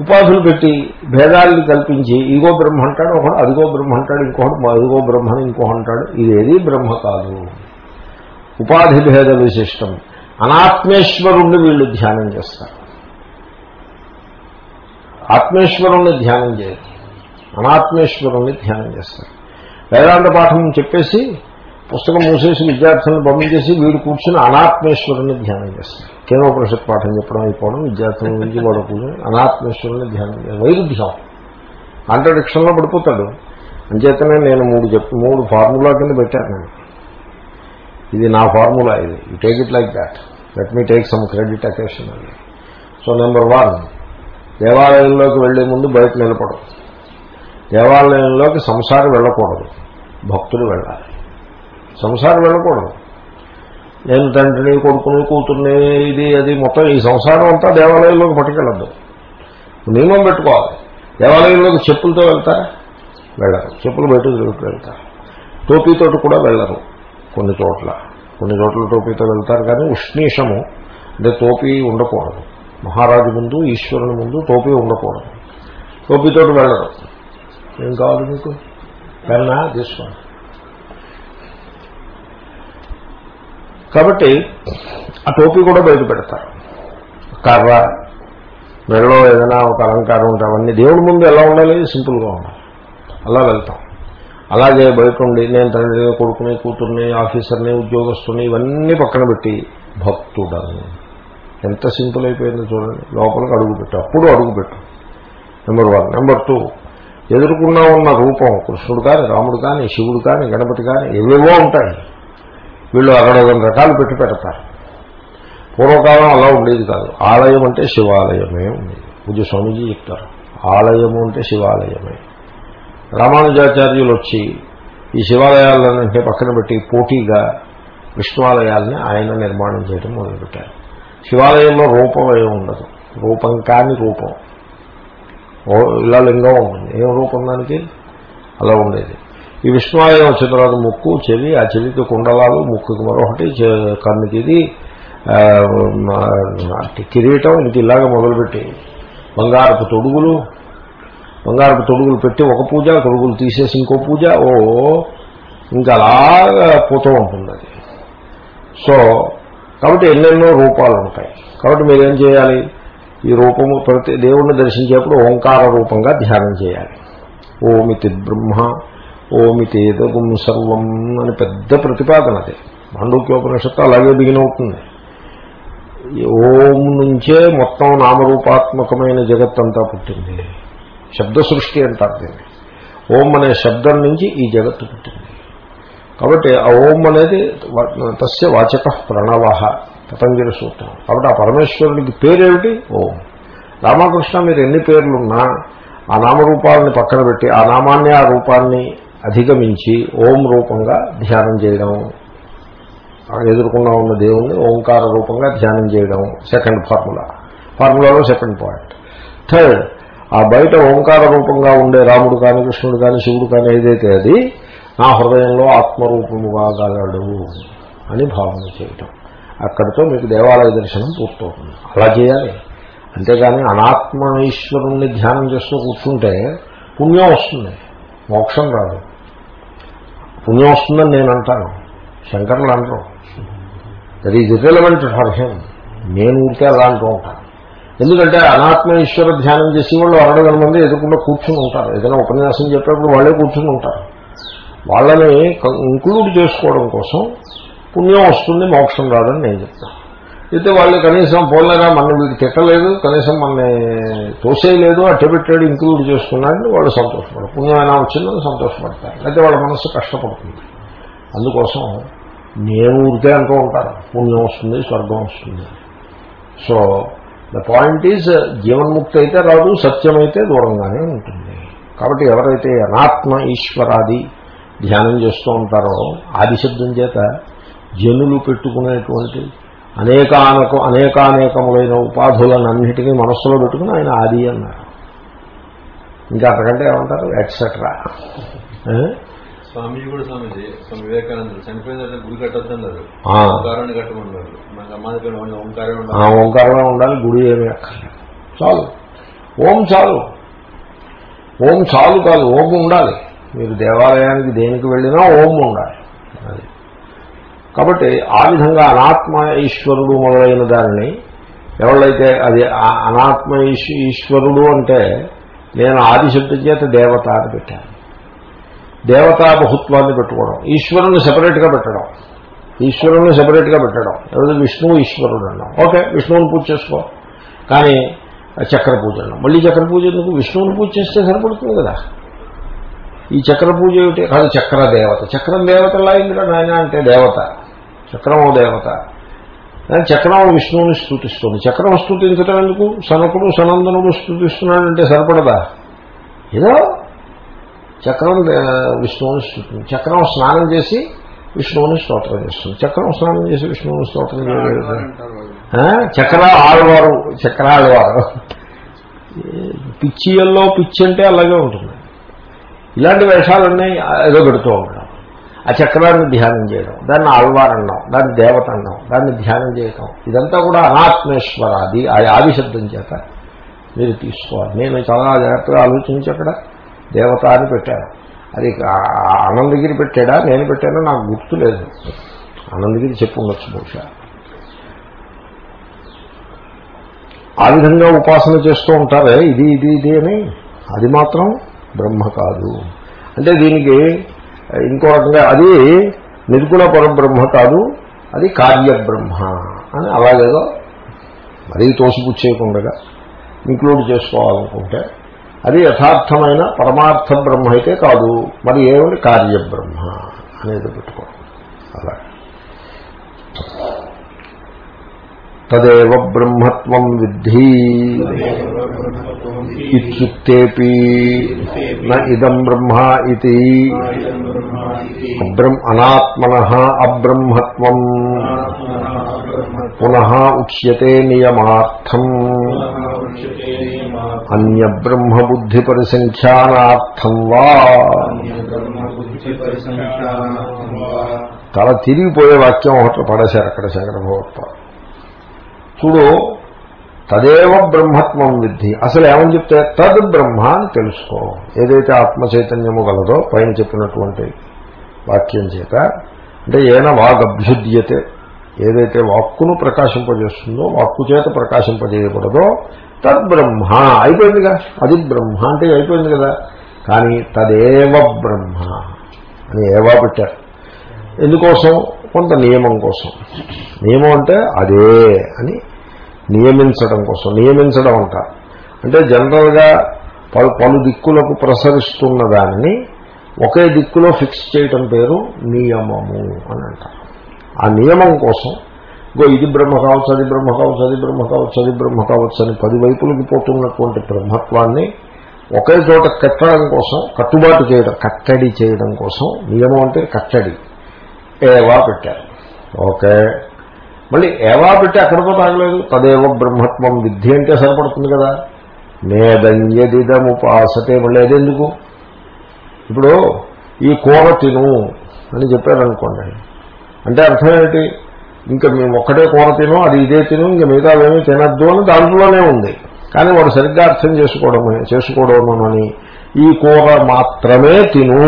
Speaker 1: ఉపాధులు పెట్టి భేదాలను కల్పించి ఇగో బ్రహ్మ అంటాడు ఒకడు అదిగో బ్రహ్మ అంటాడు ఇంకొకటి అదిగో బ్రహ్మని ఇంకొకడు అంటాడు. ఇదేది బ్రహ్మ కాదు. ఉపాధి భేద విశిష్టం. అనాత్మేశ్వరుణ్ణి వీళ్ళు ధ్యానం చేస్తారు. ఆత్మేశ్వరుణ్ణి ధ్యానం చేయరు అనాత్మేశ్వరుణ్ణి ధ్యానం చేస్తారు. వేదాంత పాఠం చెప్పేసి పుస్తకం మూసేసి విద్యార్థులను పంపించేసి వీడు కూర్చుని అనాత్మేశ్వరుని ధ్యానం చేస్తారు కేనోపనిషత్ పాఠం చెప్పడం అయిపోవడం విద్యార్థుల నుంచి వాడు కూర్చొని అనాత్మేశ్వరుని ధ్యానం చేయాలి వైరుధ్యం. కాంట్రడిక్షన్లో పడిపోతాడు. అంచేతనే నేను మూడు చెప్పు మూడు ఫార్ములా కింద పెట్టాను నేను. ఇది నా ఫార్ములా ఇది. You take it like that let me take some credit occasion so number one దేవాలయంలోకి వెళ్ళే ముందు బయట నిలబడదు దేవాలయంలోకి సంసారం వెళ్ళకూడదు. భక్తులు వెళ్ళాలి. సంసారం వెళ్ళకూడదు. నేను తండ్రిని కొడుకుని కూతుర్ని ఇది అది మొత్తం ఈ సంసారం అంతా దేవాలయంలోకి పట్టుకెళ్ళద్దు. నియమం పెట్టుకోవాలి. దేవాలయంలోకి చెప్పులతో వెళ్తారా వెళ్ళరు. చెప్పులు బయట తిరుగుతూ వెళ్తారు. టోపీతోటి కూడా వెళ్ళరు కొన్ని చోట్ల. కొన్ని చోట్ల టోపీతో వెళ్తారు కానీ ఉష్ణీషము అంటే టోపీ ఉండకూడదు. మహారాజు ముందు ఈశ్వరుని ముందు టోపీ ఉండకూడదు. టోపీతోటి వెళ్ళరు. ఏం కావాలి మీకు? పెన్నా తీసుకోండి కాబట్టి ఆ టోపీ కూడా బయట పెడతారు. కర్ర మెడలో ఏదైనా ఒక అలంకారం ఉంటే అవన్నీ దేవుడి ముందు ఎలా ఉండాలి? సింపుల్గా ఉండాలి. అలా వెళ్తాం. అలాగే బయట ఉండి నేను తండ్రి కొడుకుని కూతుర్ని ఆఫీసర్ని ఉద్యోగస్తుని ఇవన్నీ పక్కన పెట్టి భక్తుడని. ఎంత సింపుల్ అయిపోయిందో చూడండి. లోపలికి అడుగు పెట్టు. అప్పుడు అడుగు పెట్టు. Number one. Number two. ఎదుర్కొన్నా ఉన్న రూపం కృష్ణుడు కానీ రాముడు కానీ శివుడు కానీ గణపతి కానీ ఏవేవో ఉంటాయి. వీళ్ళు అరవై రకాలు పెట్టి పెడతారు. పూర్వకాలం అలా ఉండేది కాదు. ఆలయం అంటే శివాలయమే ఉండేది. పూజ స్వామీజీ చెప్తారు. ఆలయము అంటే శివాలయమే. రామానుజాచార్యులు వచ్చి ఈ శివాలయాలన్నింటినీ పక్కన పెట్టి పోటీగా విష్ణువాలయాల్ని ఆయన నిర్మాణం చేయడం మొదలుపెట్టారు. శివాలయంలో రూపం ఏమి ఉండదు. రూపం కాని రూపం. ఇలా లింగం ఉంటుంది. ఏం రూపం దానికి? అలా ఉండేది. ఈ విష్ణువాయుధం వచ్చిన తర్వాత ముక్కు చెవి ఆ చెవికి కుండలాలు ముక్కుకి మరొకటి కన్నుకి ఇది కిరీటం ఇంక ఇలాగ మొదలుపెట్టి బంగారపు తొడుగులు బంగారపు తొడుగులు పెట్టి ఒక పూజ తొడుగులు తీసేసి ఇంకో పూజ ఓ ఇంకా అలాగా పోతూ ఉంటుంది అది. సో కాబట్టి ఎన్నెన్నో రూపాలు ఉంటాయి కాబట్టి మీరేం చేయాలి? ఈ రూపము ప్రతి దేవుణ్ణి దర్శించేప్పుడు ఓంకార రూపంగా ధ్యానం చేయాలి. ఓమితి బ్రహ్మ ఓమితేదగుం సర్వం అని పెద్ద ప్రతిపాదన అది. మాండూక్యోపనిషత్తు అలాగే బిగిన్ అవుతుంది. ఓం నుంచే మొత్తం నామరూపాత్మకమైన జగత్తంతా పుట్టింది. శబ్ద సృష్టి అంటారు దీన్ని. ఓం అనే శబ్దం నుంచి ఈ జగత్తు పుట్టింది. కాబట్టి ఆ ఓం అనేది తస్య వాచక ప్రణవ. పతంజలి సూత్రం. కాబట్టి ఆ పరమేశ్వరుడికి పేరేమిటి? ఓం. రామకృష్ణ మీరు ఎన్ని పేర్లున్నా ఆ నామరూపాలని పక్కన పెట్టి ఆ నామాన్ని ఆ రూపాన్ని అధిగమించి ఓం రూపంగా ధ్యానం చేయడం. ఎదుర్కొన్నా ఉన్న దేవుణ్ణి ఓంకార రూపంగా ధ్యానం చేయడం. సెకండ్ ఫార్ములా ఫార్ములాలో సెకండ్ పాయింట్ థర్డ్ ఆ బయట ఓంకార రూపంగా ఉండే రాముడు కానీ కృష్ణుడు కానీ శివుడు కానీ ఏదైతే అది నా హృదయంలో ఆత్మరూపముగా గలడు అని భావన చేయటం. అక్కడితో మీకు దేవాలయ దర్శనం పూర్తవుతుంది. అలా చేయాలి. అంతేగాని అనాత్మ ఈశ్వరుణ్ణి ధ్యానం చేస్తూ కూర్చుంటే పుణ్యం వస్తుంది. మోక్షం రాదు. పుణ్యం వస్తుందని నేను అంటాను. శంకర్లు అంటారు. That is relevant for him నేను ఊరికే అలా అంటూ ఉంటాను. ఎందుకంటే అనాత్మ ఈశ్వర ధ్యానం చేసి వాళ్ళు అరడగల మంది ఎదుర్కొంటే కూర్చుని ఉంటారు. ఏదైనా ఉపన్యాసం చెప్పేప్పుడు వాళ్ళే కూర్చుని ఉంటారు. వాళ్ళని ఇంక్లూడ్ చేసుకోవడం కోసం పుణ్యం వస్తుంది మోక్షం రాదని నేను చెప్తాను అయితే వాళ్ళు కనీసం పోలేరా మన వీడికి తిట్టలేదు కనీసం మనని తోసేయలేదు అట్టబెట్టాడు ఇంక్లూడ్ చేసుకున్నాడని వాళ్ళు సంతోషపడతారు పుణ్యం అయినా వచ్చిందని సంతోషపడతారు. అయితే వాళ్ళ మనస్సు కష్టపడుతుంది. అందుకోసం నేను ఊరికే అంటూ ఉంటాను పుణ్యం వస్తుంది స్వర్గం వస్తుంది. సో ద పాయింట్ ఈజ్ జీవన్ముక్తి అయితే రాదు సత్యం అయితే దూరంగానే ఉంటుంది. కాబట్టి ఎవరైతే అనాత్మ ఈశ్వరాది ధ్యానం చేస్తూ ఉంటారో ఆదిశబ్దం చేత జనులు పెట్టుకునేటువంటి అనేకానకు అనేకానేకములైన ఉపాధులనన్నిటినీ మనస్సులో పెట్టుకుని ఆయన ఆది అన్నారు. ఇంకా అంతకంటే ఏమంటారు? ఎట్సెట్రా
Speaker 3: స్వామి కూడా స్వామిజీ. స్వామి వివేకానందుడు. చనిపోయిన గుడి కట్టొద్దన్నారు. ఓంకారాన్ని కట్టమన్నారు. మన సమాధి పైన ఓన్లీ ఓంకారం
Speaker 1: ఆ
Speaker 3: ఉండాలి
Speaker 1: ఓంకారమే ఉండాలి గుడి ఏమీ అక్కర్లేదు. చాలు. ఓం చాలు. ఓం చాలు కాదు ఓం ఉండాలి. మీరు దేవాలయానికి దేనికి వెళ్ళినా ఓం ఉండాలి. అది. కాబట్టి ఆ విధంగా అనాత్మ ఈశ్వరుడు మొదలైన దానిని ఎవళ్ళైతే అది అనాత్మ ఈశ్వరుడు అంటే నేను ఆదిశబ్దం చేత దేవత అని పెట్టాను. దేవతా బహుత్వాన్ని పెట్టుకోవడం ఈశ్వరుని సెపరేట్గా పెట్టడం ఈశ్వరుని సెపరేట్గా పెట్టడం. ఎవరైతే విష్ణువు ఈశ్వరుడు అన్నాం. ఓకే విష్ణువుని పూజ చేసుకో. కానీ చక్ర పూజ అన్నాం. మళ్ళీ చక్ర పూజ ఎందుకు? విష్ణువుని పూజ చేస్తే సరిపడుతుంది కదా. ఈ చక్ర పూజ ఏమిటి? కాదు చక్ర దేవత. చక్రం దేవతలా ఇంద్ర నాయన అంటే దేవత. చక్రము దేవత. చక్రం విష్ణువుని స్థుతిస్తుంది చక్రం స్థుతించడం ఎందుకు? సనకుడు సనందనుడు స్థుతిస్తున్నాడంటే సరిపడదా? ఏదో చక్రం విష్ణువుని స్థుతి చక్రం స్నానం చేసి విష్ణువుని స్తోత్రం చేస్తుంది. చక్రం స్నానం చేసి విష్ణువుని స్తోత్రం చేయలేదు చక్ర ఆళ్వారు చక్ర ఆళ్వారు. పిచ్చియల్లో పిచ్చి అంటే అలాగే ఉంటుంది. ఇలాంటి వేషాలన్నీ ఏదో పెడుతూ ఉంటాం ఆ చక్రాన్ని ధ్యానం చేయడం దాన్ని ఆళ్వారన్నాం దాన్ని దేవత అన్నాం దాన్ని ధ్యానం చేయటం. ఇదంతా కూడా అనాత్మేశ్వరాది ఆ ఆదిశబ్దం చేత మీరు తీసుకోవాలి. నేను చాలా జాగ్రత్తగా ఆలోచించి అక్కడ దేవత అని పెట్టాను. అది ఆనందగిరి పెట్టాడా? నేను పెట్టానో నాకు గుర్తు లేదు. ఆనందగిరి చెప్పు బహుశా. ఆ విధంగా ఉపాసన చేస్తూ ఉంటారే? ఇది ఇది ఇది అని? అది మాత్రం బ్రహ్మ కాదు. అంటే దీనికి ఇంకో రకంగా అది నిర్గుణ పరబ్రహ్మ కాదు అది కార్యబ్రహ్మ అని అలాగేదో మరీ తోసిపుచ్చేయకుండా ఇంక్లూడ్ చేసుకోవాలనుకుంటే అది యథార్థమైన పరమార్థ బ్రహ్మ అయితే కాదు మరి ఏమిటి కార్యబ్రహ్మ అనేది పెట్టుకోవాలి అలా తదేవ బ్రహ్మత్వం విద్ధి. ఇత్యుక్తేపి ఇదం బ్రహ్మ ఇది అనాత్మన అబ్రహ్మత్వం. పునః ఉచ్యతే నియమార్థం. అన్యబ్రహ్మబుద్ధి పరిసంఖ్యానార్థం వా. తల తిరిగిపోయే వాక్యం ఒకటి పడేశారు అక్కడ శంకర భగవత్పాదు చూడు తదేవ బ్రహ్మత్వం విద్ధి. అసలు ఏమని చెప్తే తద్ బ్రహ్మ అని తెలుసుకో. ఏదైతే ఆత్మ చైతన్యము గలదో పైన చెప్పినటువంటి వాక్యం చేత అంటే ఏన వాగభ్యుద్యతే. ఏదైతే వాక్కును ప్రకాశింపజేస్తుందో వాక్కు చేత ప్రకాశింపజేయబడదో తద్బ్రహ్మ అయిపోయిందిగా? అది బ్రహ్మ అంటే అయిపోయింది కదా. కానీ తదేవ బ్రహ్మ అని ఏవా పెట్టారు? ఎందుకోసం? కొంత నియమం కోసం. నియమం అంటే అదే అని నియమించడం కోసం నియమించడం అంటారు అంటే జనరల్గా పలు పలు దిక్కులకు ప్రసరిస్తున్న దానిని ఒకే దిక్కులో ఫిక్స్ చేయటం పేరు నియమము అని అంటారు ఆ నియమం కోసం ఇగో ఇది బ్రహ్మ కావచ్చు అది బ్రహ్మ కావచ్చు అది బ్రహ్మ కావచ్చు అది బ్రహ్మ కావచ్చు అని పది వైపులకి పోతున్నటువంటి బ్రహ్మత్వాన్ని ఒకే చోట కట్టడం కోసం కట్టుబాటు చేయడం కట్టడి చేయడం కోసం నియమం అంటే కట్టడి. ఏవా పెట్టారు. ఓకే. మళ్ళీ ఏవా పెట్టి అక్కడితో తాగలేదు. తదేవ బ్రహ్మత్వం విద్ధి అంటే సరిపడుతుంది కదా. నేదంజదిదముపాసతే మళ్ళీ అదెందుకు? ఇప్పుడు ఈ కూర తిను అని చెప్పారనుకోండి. అంటే అర్థం ఏంటి? ఇంకా మేము ఒక్కటే కూర తిను అది ఇదే తిను ఇంకా మిగతా ఏమీ తినద్దు అని దాంట్లోనే ఉంది. కానీ వాడు సరిగ్గా అర్థం చేసుకోవడం చేసుకోవడమని ఈ కూర మాత్రమే తిను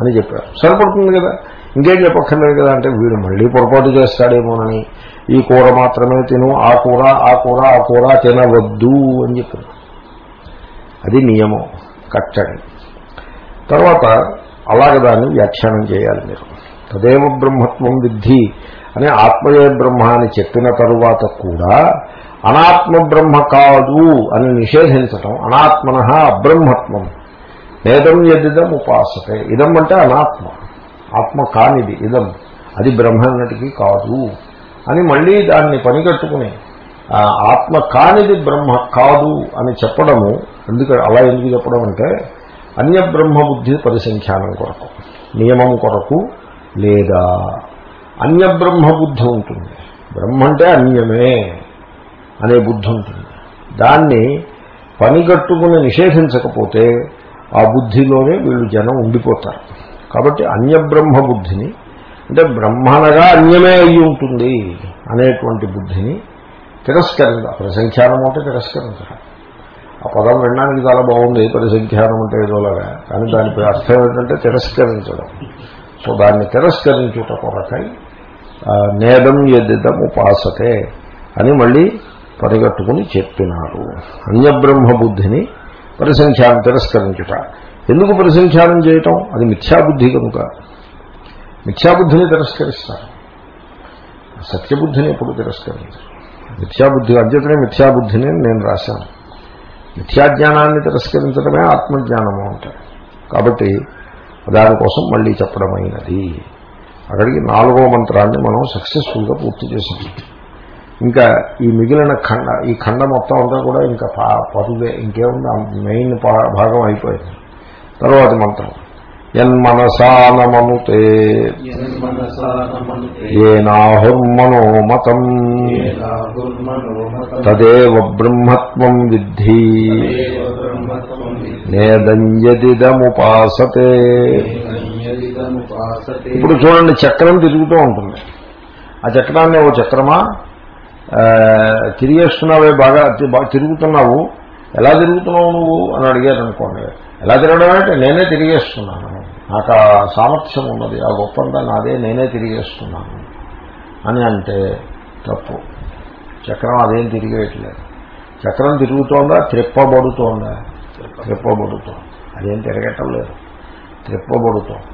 Speaker 1: అని చెప్పారు. సరిపడుతుంది కదా? ఇంకేం చెప్పక్కర్లేదు కదా అంటే వీడు మళ్ళీ పొరపాటు చేస్తాడేమోనని. ఈ కూర మాత్రమే తిను ఆ కూర ఆ కూర ఆ కూర తినవద్దు అని చెప్పారు అది నియమం కట్టడి. తర్వాత అలాగ దాన్ని వ్యాఖ్యానం చేయాలి మీరు. తదేవ బ్రహ్మత్వం విద్ధి అని ఆత్మయే బ్రహ్మ అని చెప్పిన తరువాత కూడా అనాత్మ బ్రహ్మ కాదు అని నిషేధించటం అనాత్మన అబ్రహ్మత్వం. నేదం ఎదిదం ఉపాసతే. ఇదం అంటే అనాత్మ. ఆత్మ కానిది ఇదం. అది బ్రహ్మన్నటికీ కాదు. అని మళ్ళీ దాన్ని పనికట్టుకుని ఆత్మ కానిది బ్రహ్మ కాదు అని చెప్పడము ఎందుకంటే అలా ఎందుకు చెప్పడం అంటే అన్య బుద్ధి పరిసంఖ్యానం కొరకు నియమం కొరకు లేదా అన్య బుద్ధి ఉంటుంది. బ్రహ్మ అంటే అన్యమే అనే బుద్ధి ఉంటుంది. దాన్ని పనిగట్టుకుని నిషేధించకపోతే ఆ బుద్ధిలోనే వీళ్ళు జనం ఉండిపోతారు. కాబట్టి అన్యబ్రహ్మ బుద్ధిని అంటే బ్రహ్మనగా అన్యమే అయి ఉంటుంది అనేటువంటి బుద్ధిని తిరస్కరించ ప్రసంఖ్యానం అంటే తిరస్కరించడం. ఆ పదం వినడానికి చాలా బాగుంది పరిసంఖ్యానం అంటే ఏదోలాగా కానీ దానిపై అర్థం ఏంటంటే తిరస్కరించడం. సో దాన్ని తిరస్కరించుట కొరకై నేదం ఎదిదం ఉపాసతే అని మళ్ళీ పరిగట్టుకుని చెప్పినారు. అన్యబ్రహ్మ బుద్ధిని పరిసంఖ్యానం తిరస్కరించుట. ఎందుకు పరిసంఖ్యానం చేయటం? అది మిథ్యాబుద్ధి కనుక. మిథ్యాబుద్ధిని తిరస్కరిస్తారు. సత్యబుద్ధిని ఎప్పుడు తిరస్కరించారు. మిథ్యాబుద్ధి అధ్యతనే మిథ్యాబుద్ధిని నేను రాశాను. మిథ్యాజ్ఞానాన్ని తిరస్కరించడమే ఆత్మజ్ఞానము అంటారు. కాబట్టి దానికోసం మళ్ళీ చెప్పడమైనది. అక్కడికి నాలుగో మంత్రాన్ని మనం సక్సెస్ఫుల్గా పూర్తి చేసాం ఇంకా ఈ మిగిలిన ఖండ ఈ ఖండ మొత్తం అంతా కూడా ఇంకా పా- పరువే ఇంకేముంది? మెయిన్ పా- భాగం అయిపోయింది. తర్వాత మంత్రం. యన్మనసానమనుతే ఏనాహుర్మనోమతం. తదేవ బ్రహ్మత్వం విద్ధి. నేదంజదిదముపాసతే. ఇప్పుడు చూడండి చక్రం తిరుగుతూ ఉంటుంది. ఆ చక్రాన్ని ఓ చక్రమా? తిరిగేస్తున్నావే బాగా బాగా తిరుగుతున్నావు. ఎలా తిరుగుతున్నావు నువ్వు? అని అడిగారు అనుకోండి ఎలా తిరగడం అంటే నేనే తిరిగేస్తున్నాను. నాకు ఆ సామర్థ్యం ఉన్నది ఆ గొప్పంతా నాదే నేనే తిరిగేస్తున్నాను. అని అంటే తప్పు. చక్రం అదేం తిరిగేయట్లేదు. చక్రం తిరుగుతోందా? త్రిప్పబడుతోందా? త్రిప్పబడుతోంది. అదేం తిరగటం లేదు. త్రిప్పబడుతోంది.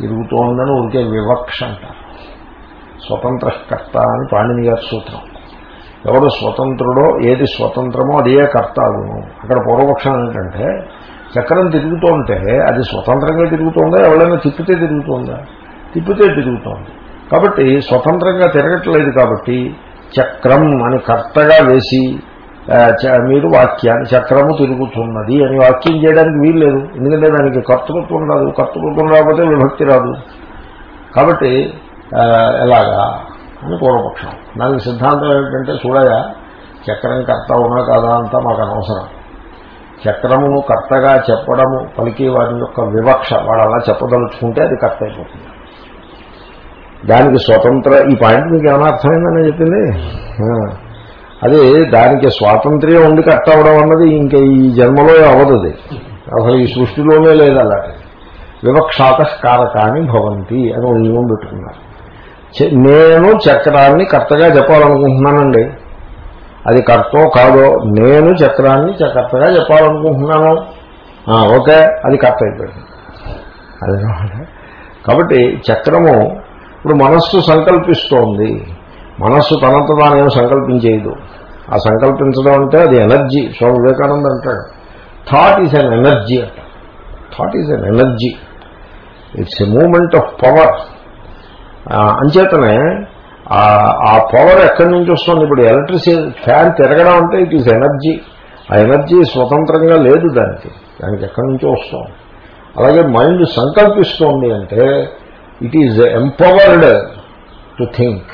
Speaker 1: తిరుగుతోందని ఊరికే వివక్ష అంటారు. స్వతంత్రకర్త అని పాణిని గారి సూత్రం. ఎవడు స్వతంత్రుడో ఏది స్వతంత్రమో అదే కర్త అగును అక్కడ పూర్వపక్షం ఏంటంటే చక్రం తిరుగుతుంటే అది స్వతంత్రంగా తిరుగుతుందా? ఎవరైనా తిప్పితే తిరుగుతుందా? తిప్పితే తిరుగుతోంది. కాబట్టి స్వతంత్రంగా తిరగట్లేదు కాబట్టి చక్రం అని కర్తగా వేసి చ- మీరు వాక్యాన్ని చక్రము తిరుగుతున్నది అని వాక్యం చేయడానికి వీల్లేదు ఎందుకంటే దానికి కర్తృత్వం రాదు కర్తృత్వం రాకపోతే విభక్తి రాదు. కాబట్టి ఎలాగా అని పూర్వపక్షం. నాకు సిద్ధాంతం ఏంటంటే చూడగా చక్రం కర్త ఉన్నా కాదా అంతా మాకు అనవసరం. చక్రమును కర్తగా చెప్పడము పలికి వారి యొక్క వివక్ష వాడు అలా చెప్పదలుచుకుంటే అది కర్త అయిపోతుంది. దానికి స్వతంత్ర ఈ పాయింట్ మీకు ఏమైనా అర్థమైందని చెప్పింది? అది దానికి స్వాతంత్ర్యం ఉండి కర్త అవడం అన్నది ఇంకా ఈ జన్మలో అవ్వదు అసలు ఈ సృష్టిలోనే లేదు అలాంటి వివక్షాతకారకాన్ని భవంతి అని ఒక నియమం పెట్టుకున్నారు. చె- నేను చక్రాన్ని కర్తగా చెప్పాలనుకుంటున్నానండి. అది కర్తో కాదో నేను చక్రాన్ని చ- కర్తగా చెప్పాలనుకుంటున్నాను. ఓకే అది కర్త అయిపోయింది. అది కాబట్టి చక్రము ఇప్పుడు మనస్సు సంకల్పిస్తోంది. మనస్సు తనంత తానేం సంకల్పించేయదు. ఆ సంకల్పించడం అంటే అది ఎనర్జీ. స్వామి వివేకానంద అంటాడు. థాట్ ఈజ్ అన్ ఎనర్జీ అంట thought is an energy. It's a moment of power. అంచేతనే ఆ- పవర్ ఎక్కడి నుంచి వస్తుంది? ఇప్పుడు ఎలక్ట్రిసిటీ ఫ్యాన్ తిరగడం అంటే ఇట్ ఈజ్ ఎనర్జీ ఆ ఎనర్జీ స్వతంత్రంగా లేదు దానికి. దానికి ఎక్కడి నుంచో వస్తుంది. అలాగే మైండ్ సంకల్పిస్తోంది అంటే it is empowered to think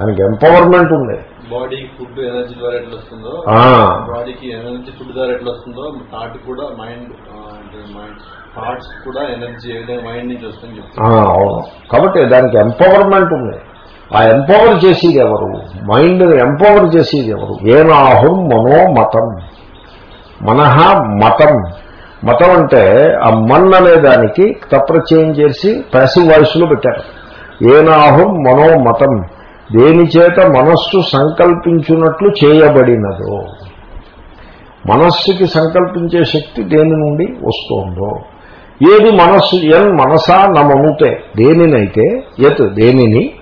Speaker 1: దానికి ఎంపవర్మెంట్ ఉంది.
Speaker 3: బాడీకి ఫుడ్ ఎనర్జీ ద్వారా ఎట్లా వస్తుందో బాడీకి ఎనర్జీ ఫుడ్ ద్వారా ఎట్లా వస్తుందో థాట్ కూడా మైండ్ థాట్స్ కూడా ఎనర్జీ మైండ్ నుంచి
Speaker 1: ఆ, అవును. కాబట్టి దానికి ఎంపవర్మెంట్ ఉంది. ఆ ఎంపవర్ చేసేది ఎవరు? మైండ్ ఎంపవర్ చేసేది ఎవరు? ఏనాహుం మనో మతం. మనహ మతం. మతం అంటే ఆ మన్ అనే దానికి తప్రచయం చేసి ప్యాసివ్ వాయిస్లో పెట్టారు. ఏనాహుం మనో మతం. దేని చేత మనస్సు సంకల్పించున్నట్లు చేయబడినదో. మనస్సుకి సంకల్పించే శక్తి దేని నుండి వస్తోందో. ఏది మనస్సు ఎన్ మనసా నమముతే దేనినైతే ఎత్ దేనిని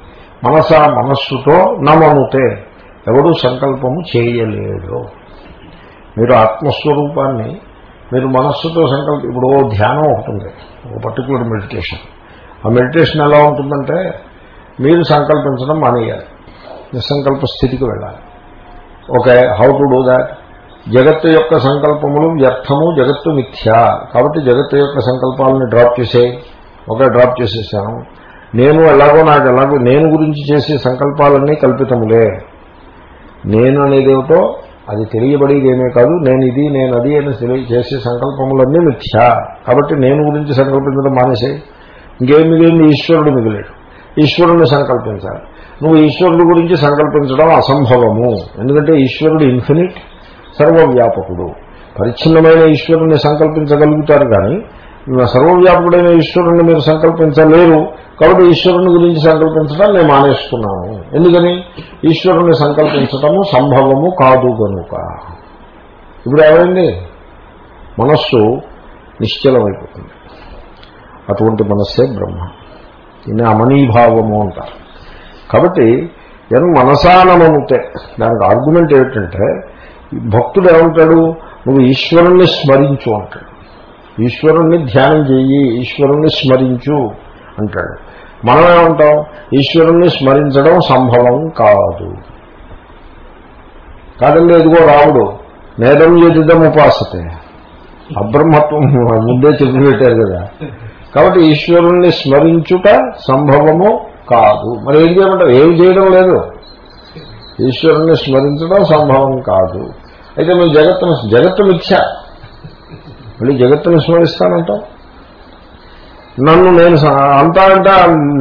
Speaker 1: మనసా మనస్సుతో నమనుతే. ఎవడు సంకల్పము చేయలేడు మీరు ఆత్మస్వరూపాన్ని మీరు మనస్సుతో సంకల్పం ఇప్పుడు ఓ ధ్యానం ఒకటి ఉంది ఒక పర్టికులర్ మెడిటేషన్. ఆ మెడిటేషన్ ఎలా ఉంటుందంటే మీరు సంకల్పించడం మానేయాలి. నిస్సంకల్ప స్థితికి వెళ్ళాలి. Okay how to do that? జగత్తు యొక్క సంకల్పములు వ్యర్థము జగత్తు మిథ్య. కాబట్టి జగత్తు యొక్క సంకల్పాలను డ్రాప్ చేసేయి. ఒకే డ్రాప్ చేసేసాను. నేను ఎలాగో నాకు ఎలాగో నేను గురించి చేసే సంకల్పాలన్నీ కల్పితములే. నేను అనేదేమిటో అది తెలియబడేది కాదు. నేను ఇది నేను అది అని చేసే సంకల్పములన్నీ మిథ్యా. కాబట్టి నేను గురించి సంకల్పించడం మానేసే. ఇంకేం మిగిలింది? ఈశ్వరుడు మిగిలేడు. ఈశ్వరుణ్ణి సంకల్పించాలి. నువ్వు ఈశ్వరుడు గురించి సంకల్పించడం అసంభవము. ఎందుకంటే ఈశ్వరుడు ఇన్ఫినిట్ సర్వవ్యాపకుడు. పరిచ్ఛిన్నమైన ఈశ్వరుణ్ణి సంకల్పించగలుగుతారు కానీ సర్వవ్యాపకుడైన ఈశ్వరుణ్ణి మీరు సంకల్పించలేరు కాబట్టి ఈశ్వరుని గురించి సంకల్పించడం నేను మానేస్తున్నాను. ఎందుకని? ఈశ్వరుని సంకల్పించటము సంభవము కాదు కనుక ఇప్పుడు ఏమైంది? మనస్సు నిశ్చలమైపోతుంది. అటువంటి మనస్సే బ్రహ్మ. దీన్ని అమనీభావము అంటారు. కాబట్టి ఎన్ మనసానమనుతే దానికి ఆర్గ్యుమెంట్ ఏమిటంటే భక్తుడు ఏమంటాడు? నువ్వు ఈశ్వరుణ్ణి స్మరించు అంటాడు. ఈశ్వరుణ్ణి ధ్యానం చెయ్యి ఈశ్వరుణ్ణి స్మరించు అంటాడు. మనం ఏమంటాం ఈశ్వరుణ్ణి స్మరించడం సంభవం కాదు. కాదండి ఎదుగో రాముడు నేదం ఎదిదం ఉపాసతే. అబ్రహ్మత్వం ముందే చెప్పిపెట్టారు కదా. కాబట్టి ఈశ్వరుణ్ణి స్మరించుట సంభవము కాదు. మరి ఏం చేయమంటారు? ఏం చేయడం లేదు. ఈశ్వరుణ్ణి స్మరించడం సంభవం కాదు. అయితే నువ్వు జగత్తును జగత్తు మిథ్య. మళ్ళీ జగత్తును స్మరిస్తానంటావు నన్ను నేను అంతా అంటే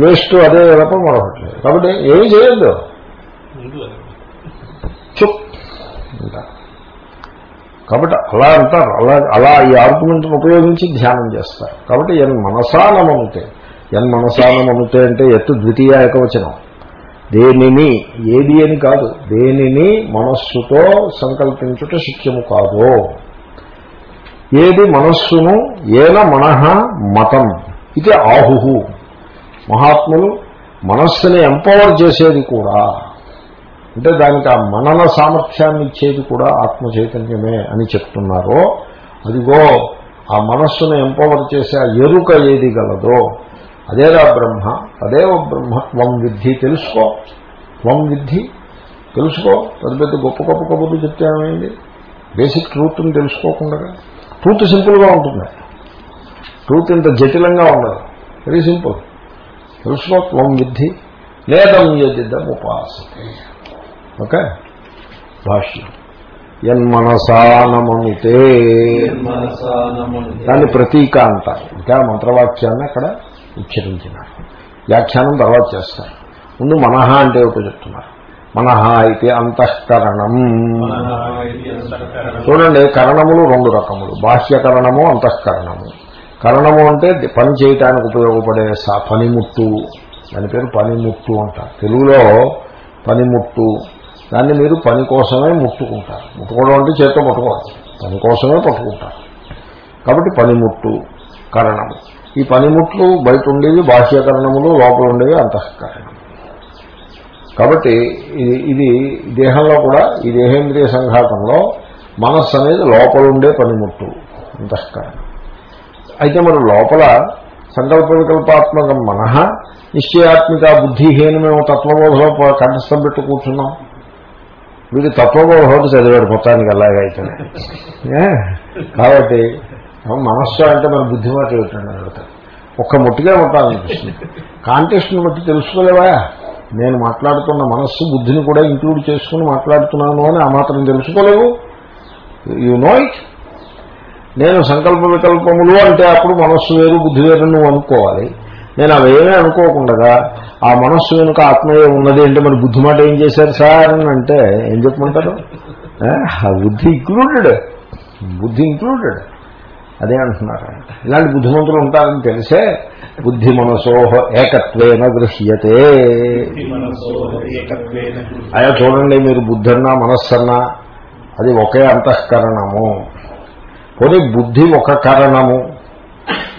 Speaker 1: వేస్ట్ అదే తప్ప మరొకటి కాబట్టి ఏమి చేయొద్దు. చుప్. కాబట్టి అలా అంటారు అలా అలా ఈ ఆర్గ్యుమెంట్ను ఉపయోగించి ధ్యానం చేస్తారు. కాబట్టి ఎన్ మనసానమనుతే ఎన్ మనసానమనుతే అంటే ఎత్తు ద్వితీయ ఏకవచనం. దేనిని ఏది అని కాదు దేనిని మనస్సుతో సంకల్పించుట శక్యము కాదు. ఏది మనస్సును ఏన మనః మతం? ఇది ఆహుహు. మహాత్ములు మనస్సుని ఎంపవర్ చేసేది కూడా. అంటే దానికి ఆ మనన సామర్థ్యాన్ని ఇచ్చేది కూడా ఆత్మ చైతన్యమే అని చెప్తున్నారో అదిగో ఆ మనస్సును ఎంపవర్ చేసే ఆ ఎరుక ఏది గలదో అదేరా బ్రహ్మ అదేవ బ్రహ్మ త్వం విద్ధి తెలుసుకో. త్వం విద్ధి తెలుసుకో. పెద్ద పెద్ద గొప్ప గొప్ప కబుర్లు చెప్తే ఏమైంది? బేసిక్ ట్రూత్ని తెలుసుకోకుండా ట్రూత్ సింపుల్గా ఉంటుంది. ట్రూత్ ఇంత జటిలంగా ఉండదు. వెరీ సింపుల్ తెలుసుకో త్వం విద్ధి లేదం యదిదం ఉపాసతే ఓకే భాష్యం యన్మనసానమనుతే దాన్ని ప్రతీక అంటారు ఇంకా మంత్రవాక్యాన్ని అక్కడ ఉచ్చరించినారు వ్యాఖ్యానం తర్వాత చేస్తారు ముందు మనహ అంటే ఏమిటో చెప్తున్నారు మనహ అయితే అంతఃకరణం. చూడండి కరణములు రెండు రకములు. బాహ్యకరణము అంతఃకరణము. కరణము అంటే పని చేయటానికి ఉపయోగపడే పనిముట్టు. దాని పేరు పనిముట్టు అంటారు తెలుగులో పనిముట్టు. దాన్ని మీరు పని కోసమే ముట్టుకుంటారు. ముట్టుకోవడం అంటే చేత్తో ముట్టుకోవడం పని కోసమే పట్టుకుంటారు. కాబట్టి పనిముట్టు కరణము. ఈ పనిముట్లు బయట ఉండేవి బాహ్యకరణములు లోపల ఉండేవి అంతఃకరణం. కాబట్టి ఇది ఇది దేహంలో కూడా ఈ దేహేంద్రియ సంఘాతంలో మనస్సు అనేది లోపల ఉండే పనిముట్టు అంతఃకరణం. అయితే మరి లోపల సంకల్ప వికల్పాత్మకం మనః నిశ్చయాత్మిక బుద్ధిహీన మేము తత్వబోధలో కంఠస్థం పెట్టు కూర్చున్నాం. వీడు తత్వబోధ చదివాడు మొత్తానికి అలాగైతేనే కాబట్టి మనస్సు అంటే మన బుద్ధి మాట ఏమిటండి అడుగుతాడు ఒక్క ముట్టిగా ఉంటాననిపిస్తుంది. కాంటెస్ట్ని బట్టి తెలుసుకోలేవా నేను మాట్లాడుతున్న మనస్సు బుద్ధిని కూడా ఇంక్లూడ్ చేసుకుని మాట్లాడుతున్నాను అని ఆ మాత్రం తెలుసుకోలేవు. యు నో ఇట్ నేను సంకల్ప వికల్పములు అంటే అప్పుడు మనస్సు వేరు బుద్ధి వేరు నువ్వు అనుకోవాలి. నేను అవేమీ అనుకోకుండా ఆ మనస్సు వెనుక ఆత్మయే ఉన్నది అంటే మరి బుద్ధి మాట ఏం చేశారు సార్ అని అంటే ఏం చెప్పమంటారు? ఆ బుద్ధి ఇంక్లూడెడ్ బుద్ధి ఇంక్లూడెడ్ అదే అంటున్నారు. ఇలాంటి బుద్ధిమంతులు ఉంటారని తెలిసే బుద్ధి మనసో ఏకత్వేన దృశ్యతే అయ్యా చూడండి మీరు బుద్ధన్నా మనస్సన్నా అది ఒకే అంతఃకరణము. పోనీ బుద్ధి ఒక కారణము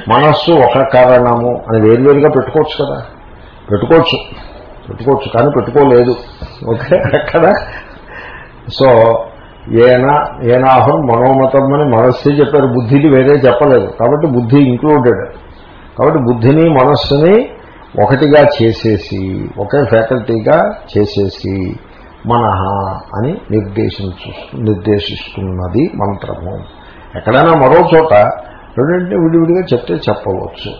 Speaker 1: మనస్సు ఒక కారణము అని వేరువేరుగా పెట్టుకోవచ్చు కదా. పెట్టుకోవచ్చు. పెట్టుకోవచ్చు కానీ పెట్టుకోలేదు. ఓకే అక్కడ సో ఏనా ఏనాహం మనోమతం అని మనస్సే చెప్పారు. బుద్ధికి వేరే చెప్పలేదు. కాబట్టి బుద్ధి ఇంక్లూడెడ్ కాబట్టి బుద్ధిని మనస్సుని ఒకటిగా చేసేసి ఒకే ఫ్యాకల్టీగా చేసేసి మనహ అని నిర్దేశించు నిర్దేశిస్తున్నది మంత్రము. ఎక్కడైనా మరో చోట రెండింటిని విడివిడిగా చెప్తే చెప్పవచ్చు.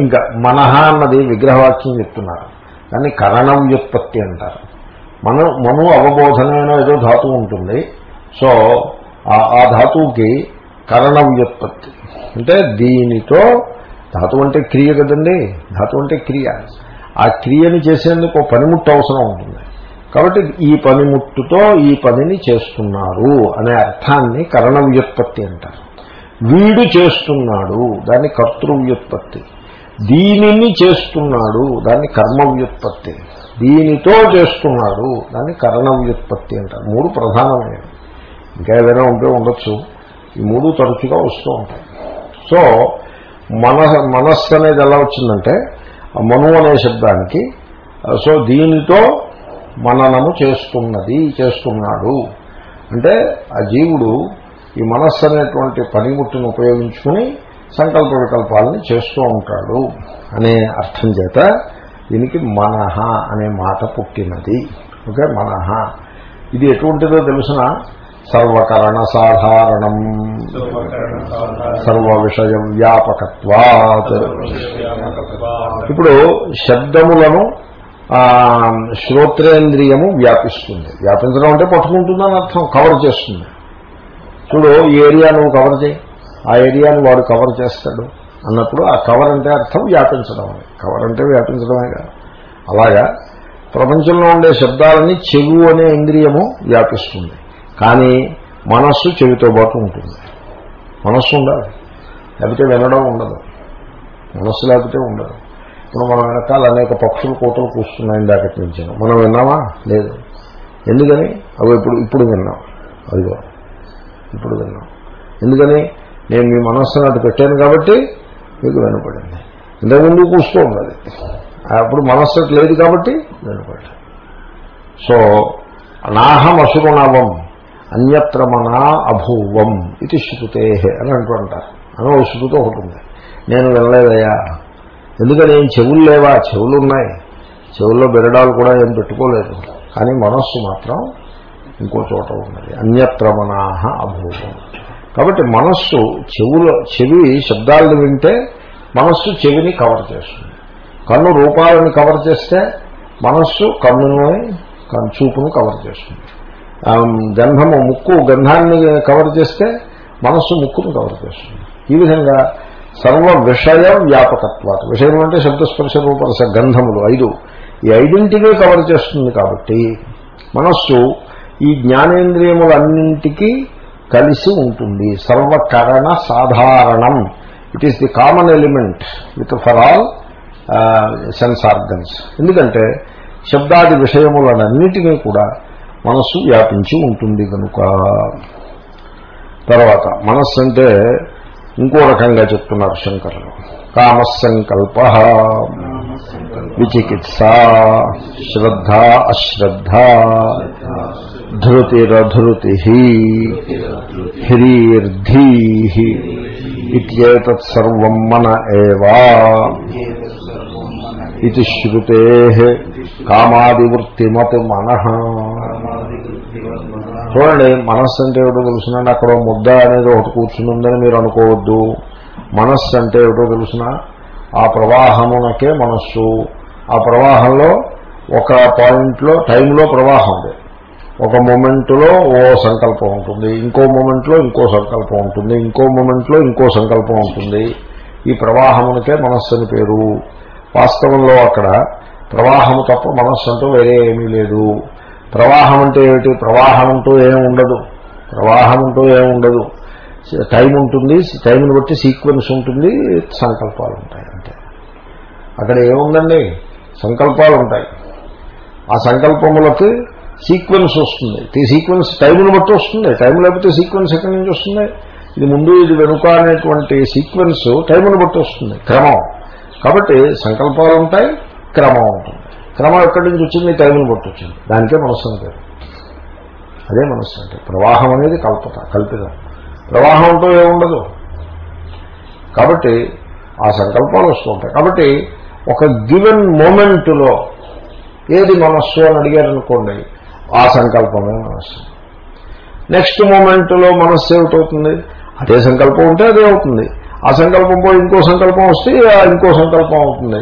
Speaker 1: ఇంకా మనహ అన్నది విగ్రహవాక్యం చెప్తున్నారు. దాన్ని కరణం వ్యుత్పత్తి అంటారు. మను మను అవబోధనమైన ఏదో ధాతువు ఉంటుంది. సో ఆ- ఆ ధాతువుకి కరణ వ్యుత్పత్తి అంటే దీనితో ధాతువు అంటే క్రియ కదండి? ధాతువు అంటే క్రియ. ఆ క్రియని చేసేందుకు పనిముట్టు అవసరం ఉంటుంది. కాబట్టి ఈ పనిముట్టుతో ఈ పనిని చేస్తున్నారు అనే అర్థాన్ని కరణ వ్యుత్పత్తి అంటారు. వీడు చేస్తున్నాడు దాన్ని కర్తృవ్యుత్పత్తి. దీనిని చేస్తున్నాడు దాన్ని కర్మ వ్యుత్పత్తి దీనితో చేస్తున్నాడు. దాన్ని కరణ వ్యుత్పత్తి అంటారు. మూడు ప్రధానమైనవి. ఇంకా ఏదైనా ఉంటే ఉండొచ్చు. ఈ మూడు తరచుగా వస్తూ ఉంటాయి. సో మన మనస్సు అనేది ఎలా వచ్చిందంటే ఆ మను అనే శబ్దానికి సో దీనితో మననము చేస్తున్నది చేస్తున్నాడు. అంటే ఆ జీవుడు ఈ మనస్సు అనేటువంటి పనిముట్టును ఉపయోగించుకుని సంకల్ప వికల్పాలని చేస్తూ ఉంటాడు అనే అర్థం చేత దీనికి మనహ అనే మాట పుట్టినది. ఓకే మనహ. ఇది ఎటువంటిదో తెలుసిన? సర్వకరణ సాధారణం. సర్వ విషయ వ్యాపకత్వాత్. ఇప్పుడు శబ్దములను శ్రోత్రేంద్రియము వ్యాపిస్తుంది. వ్యాపించడం అంటే పట్టుకుంటుందని అర్థం కవర్ చేస్తుంది. చూడు ఈ ఏరియా నువ్వు కవర్ చేయి. ఆ ఏరియాను వాడు కవర్ చేస్తాడు. అన్నప్పుడు ఆ కవర్ అంటే అర్థం వ్యాపించడం అని. కవర్ అంటే వ్యాపించడమే కాదు. అలాగా ప్రపంచంలో ఉండే శబ్దాలని చెవు అనే ఇంద్రియము వ్యాపిస్తుంది. కానీ మనస్సు చెవితో పాటు ఉంటుంది. మనస్సు ఉండాలి. లేకపోతే వినడం ఉండదు. మనస్సు లేకపోతే ఉండదు. ఇప్పుడు మనం వెనకాల అనేక పక్షులు కోతలు కూస్తున్నాయని దాకటి నుంచి మనం విన్నామా? లేదు. ఎందుకని? అవి ఇప్పుడు ఇప్పుడు విన్నాం. అదిగో ఇప్పుడు విన్నాం. ఎందుకని? నేను మీ మనస్సును అటు పెట్టాను కాబట్టి మీకు వెనపడింది. ఇంతకుముందు కూస్తూ ఉన్నది. అప్పుడు మనస్సు లేదు కాబట్టి వినపడింది సో నాహం అసుగుణవం అన్యత్ర మనా అభూవం ఇది శృతే అని అంటూ అంటారు. అని ఒక శృతి ఒకటి ఉంది. నేను వినలేదయ్యా. ఎందుకని? ఏం చెవులు లేవా? చెవులు ఉన్నాయి చెవుల్లో బెరడాలు కూడా ఏం పెట్టుకోలేదు. కానీ మనస్సు మాత్రం ఇంకో చోట ఉన్నది. అన్యత్ర మనాహ అభూవం. కాబట్టి మనస్సు చెవులో చెవి శబ్దాలను వింటే మనస్సు చెవిని కవర్ చేస్తుంది. కన్ను రూపాలను కవర్ చేస్తే మనస్సు కన్నుని చూపును కవర్ చేస్తుంది. గంధము ముక్కు గంధాన్ని కవర్ చేస్తే మనస్సు ముక్కును కవర్ చేస్తుంది. ఈ విధంగా సర్వ విషయ వ్యాపకత్వాత విషయం అంటే శబ్దస్పర్శ రూపరస గంధములు ఐదు. ఈ ఐదింటినీ కవర్ చేస్తుంది కాబట్టి మనస్సు ఈ జ్ఞానేంద్రియములన్నింటికీ కలిసి ఉంటుంది. సర్వకరణ సాధారణం. It is the common element with for all sense organs ఎందుకంటే శబ్దాది విషయములనన్నిటినీ కూడా మనస్సు వ్యాపించి ఉంటుంది కనుక. తర్వాత మనస్సు అంటే ఇంకో రకంగా చెప్తున్నారు శంకరులు. కామసంకల్ప. విచికిత్స శ్రద్ధ అశ్రద్ధ. ధృతిరధృతి హ్రీర్ధీ ఇత్యేతత్సర్వం మన ఏవా ఇది శ్రుతే కామాదివృత్తిమత్ మన చూడండి మనస్సు అంటే ఏమిటో తెలుసునండి అక్కడ ముద్ద అనేది ఒకటి కూర్చుని ఉందని మీరు అనుకోవద్దు. మనస్సు అంటే ఏమిటో తెలుసిన? ఆ ప్రవాహమునకే మనస్సు. ఆ ప్రవాహంలో ఒక పాయింట్లో టైంలో ప్రవాహం ఉంది ఒక మూమెంట్లో ఓ సంకల్పం ఉంటుంది. ఇంకో మూమెంట్లో ఇంకో సంకల్పం ఉంటుంది. ఇంకో మూమెంట్లో ఇంకో సంకల్పం ఉంటుంది. ఈ ప్రవాహమునకే మనస్సు అని పేరు. వాస్తవంలో అక్కడ ప్రవాహము తప్ప మనస్సు అంటూ వేరే ఏమీ లేదు. ప్రవాహం అంటే ఏమిటి? ప్రవాహంతో ఏమి ఏం ఉండదు. ప్రవాహంతో ఏమి ఉండదు. టైం ఉంటుంది. టైంని బట్టి సీక్వెన్స్ ఉంటుంది. సంకల్పాలు ఉంటాయి అంతే. అక్కడ ఏముందండి? సంకల్పాలు ఉంటాయి. ఆ సంకల్పములకి సీక్వెన్స్ వస్తుంది. ఈ సీక్వెన్స్ టైమును బట్టి వస్తుంది. టైం లేకపోతే సీక్వెన్స్ ఎక్కడి నుంచి వస్తుంది? ఇది ముందు ఇది వెనుక అనేటువంటి సీక్వెన్స్ టైంని బట్టి వస్తుంది. క్రమం. కాబట్టి సంకల్పాలు ఉంటాయి క్రమం ఉంటుంది. క్రమం ఎక్కడి నుంచి వచ్చింది? టైంని బట్టి వచ్చింది. దానికే మనస్సు అని అదే మనస్సు అంటే ప్రవాహం అనేది కల్పత కల్పితం. ప్రవాహం అంటూ ఏముండదు? కాబట్టి ఆ సంకల్పాలు వస్తూ ఉంటాయి. కాబట్టి ఒక గివెన్ మూమెంట్లో ఏది మనస్సు అని అడిగారనుకోండి ఆ సంకల్పమే మనస్సు. నెక్స్ట్ మూమెంట్లో మనస్సు ఏమిటవుతుంది? అదే సంకల్పం ఉంటే అదే అవుతుంది. ఆ సంకల్పం పోయి ఇంకో సంకల్పం వస్తే ఇంకో సంకల్పం అవుతుంది.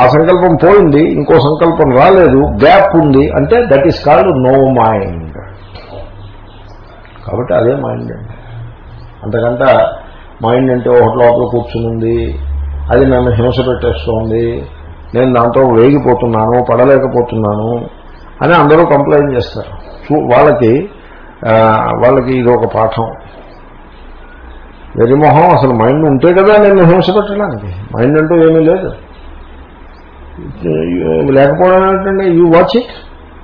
Speaker 1: ఆ సంకల్పం పోయింది ఇంకో సంకల్పం రాలేదు గ్యాప్ ఉంది అంటే that is called no mind కాబట్టి అదే మైండ్ అండి అంతకంటే మైండ్ అంటే ఒకటి లోపల కూర్చుని ఉంది అది నన్ను హింస పెట్టేస్తోంది నేను దాంతో వేగిపోతున్నాను పడలేకపోతున్నాను అని అందరూ కంప్లైంట్ చేస్తారు. చూ- వాళ్ళకి వాళ్ళకి ఇది ఒక పాఠం. వెరిమొహం అసలు మైండ్ ఉంటే కదా నేను హింస పెట్టడానికి. మైండ్ అంటూ ఏమీ లేదు. లేకపోవడం ఏంటంటే you watch it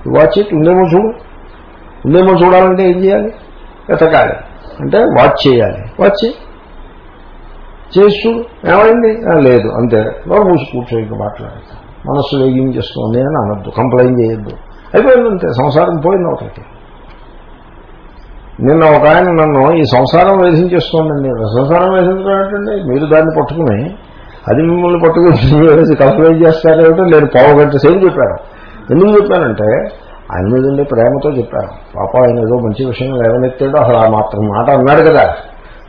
Speaker 1: you watch it ఉందేమో చూడు. ఉందేమో చూడాలంటే ఏం చేయాలి? ఎతకాలి అంటే వాచ్ చేయాలి. వాచ్ చేయి. చేసి చూడు. ఏమైంది? లేదు. అంతే. నోరు మూసి కూర్చో ఇంకా మాట్లాడదు మనస్సు వేగించేస్తుంది అని అనద్దు. కంప్లైంట్ చేయొద్దు. అయిపోయిందంటే సంసారం పోయింది ఒకటి నిన్న ఒక ఆయన నన్ను ఈ సంసారం వేధించేస్తోందండి సంసారం వేధించడం ఏంటండి మీరు దాన్ని పట్టుకుని అది మిమ్మల్ని పట్టుకుని [laughs] కంప్లైంట్ చేస్తారేమిటో నేను పావు గంట సేపు చెప్పాను. ఎందుకు చెప్పానంటే ఆయన మీద ఉండే ప్రేమతో చెప్పాను. పాప ఆయన ఏదో మంచి విషయం లేవనెత్తాడో. అసలు ఆ మాత్రం మాట అన్నాడు కదా.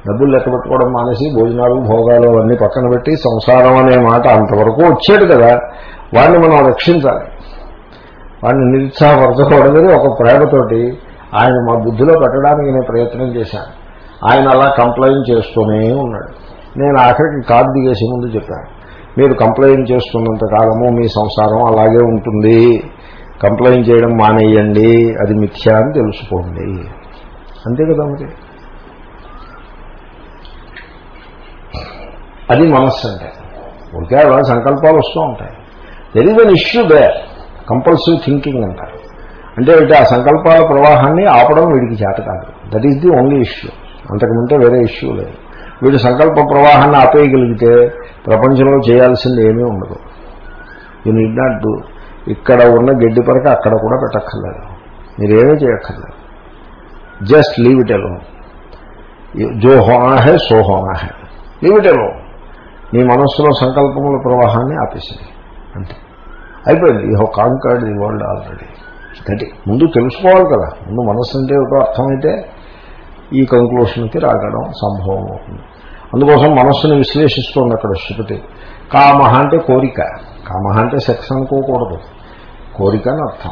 Speaker 1: డబ్బులు లెక్క పెట్టుకోవడం మానేసి భోజనాలు భోగాలు అవన్నీ పక్కన పెట్టి సంసారం అనే మాట అంతవరకు వచ్చాడు కదా. వాడిని మనం రక్షించాలి. వాడిని నిరుత్సాహపరచకూడదని ఒక ప్రేమతోటి ఆయన మా బుద్ధిలో పెట్టడానికి నేను ప్రయత్నం చేశాను. ఆయన అలా కంప్లైంట్ చేస్తూనే ఉన్నాడు. నేను ఆఖరికి కారు దిగేసి ముందు చెప్పాను. మీరు కంప్లైంట్ చేస్తున్నంత కాలము మీ సంసారం అలాగే ఉంటుంది. కంప్లైంట్ చేయడం మానేయండి. అది మిథ్యా అని తెలుసుకోండి. అంతే కదా మరి? అది మనస్సు అంటే. ఒకే అలా సంకల్పాలు వస్తూ ఉంటాయి. There is an issue they compulsive thinking అంటారు. అంటే ఆ సంకల్పాల ప్రవాహాన్ని ఆపడం వీడికి చేత కాదు. That is the only issue అంతకుముందే వేరే ఇష్యూ లేదు. వీడు సంకల్ప ప్రవాహాన్ని ఆపేయగలిగితే ప్రపంచంలో చేయాల్సింది ఏమీ ఉండదు. యూ నీడ్ నాట్ డూ ఇక్కడ ఉన్న గడ్డి పరక అక్కడ కూడా పెట్టక్కర్లేదు. మీరేమీ చేయక్కర్లేదు. జస్ట్ లీవ్ ఇట్ ఎలో జో హోనా హే సో హోనా హే లీవ్ ఇట్ ఎలో నీ మనస్సులో సంకల్పముల ప్రవాహాన్ని ఆపేసింది అంతే. అయిపోయింది. You have conquered the world already that ముందు తెలుసుకోవాలి కదా. ముందు మనస్సు అంటే ఒక అర్థమైతే ఈ కంక్లూషన్కి రాగడం సంభవం అవుతుంది. అందుకోసం మనస్సును విశ్లేషిస్తోంది అక్కడ శృతి. కామ అంటే కోరిక. కామ అంటే సెక్స్ అనుకోకూడదు. కోరిక అని అర్థం.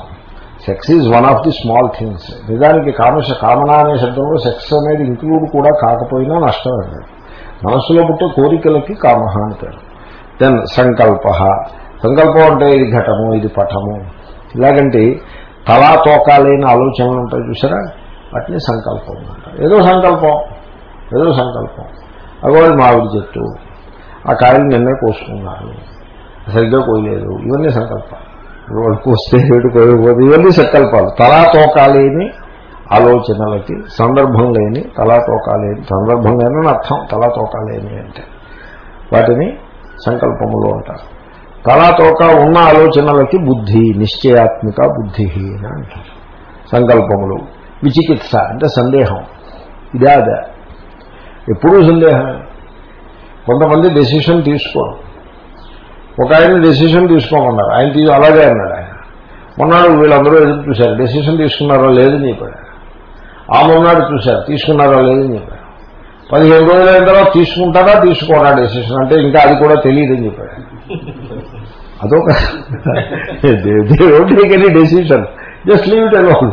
Speaker 1: Sex is one of the small things నిజానికి కామశ కామన అనే శబ్దంలో సెక్స్ అనేది ఇంక్లూడ్ కూడా కాకపోయినా నష్టం లేదు. మనస్సులో పుట్టే కోరికలకి కామహ అని పేరు. దెన్ సంకల్ప. సంకల్పం అంటే ఇది ఘటము ఇది పటము ఇలాగంటే తలా తోకా ఆలోచనలు ఉంటాయి చూసారా? వాటిని సంకల్పం అంటారు. ఏదో సంకల్పం ఏదో సంకల్పం. అగో మామిడి చెట్టు ఆ కాయలు నిన్నే కోసుకున్నాను సరిగ్గా కోయలేదు. ఇవన్నీ సంకల్పాలు. వాళ్ళు కోస్తే వేడు కోయకపోతే? ఇవన్నీ సంకల్పాలు. తలా తోకా ఆలోచనలకి సందర్భం లేని తలా తోకాలేని సందర్భం లేని అర్థం తలా తోకా అంటే. వాటిని సంకల్పములు అంటారు. తలా తోక ఉన్న ఆలోచనలకి బుద్ధి నిశ్చయాత్మిక బుద్ధి అని అంటారు. సంకల్పములు విచికిత్స అంటే సందేహం. ఇదే అదే. ఎప్పుడూ సందేహం. కొంతమంది డెసిషన్ తీసుకోరు. ఒక ఆయన డెసిషన్ తీసుకోమన్నారు. ఆయన తీ అలాగే అన్నాడు ఆయన. మొన్నాడు వీళ్ళందరూ ఎదురు చూశారు. డెసిషన్ తీసుకున్నారా లేదని చెప్పాడు. ఆ మొన్నాడు చూశారు. తీసుకున్నారా లేదని చెప్పాడు. పదిహేను రోజులు అయిన తర్వాత తీసుకుంటారా తీసుకోరా డెసిషన్ అంటే ఇంకా అది కూడా తెలియదని చెప్పాడు. అదొక any decision just leave it alone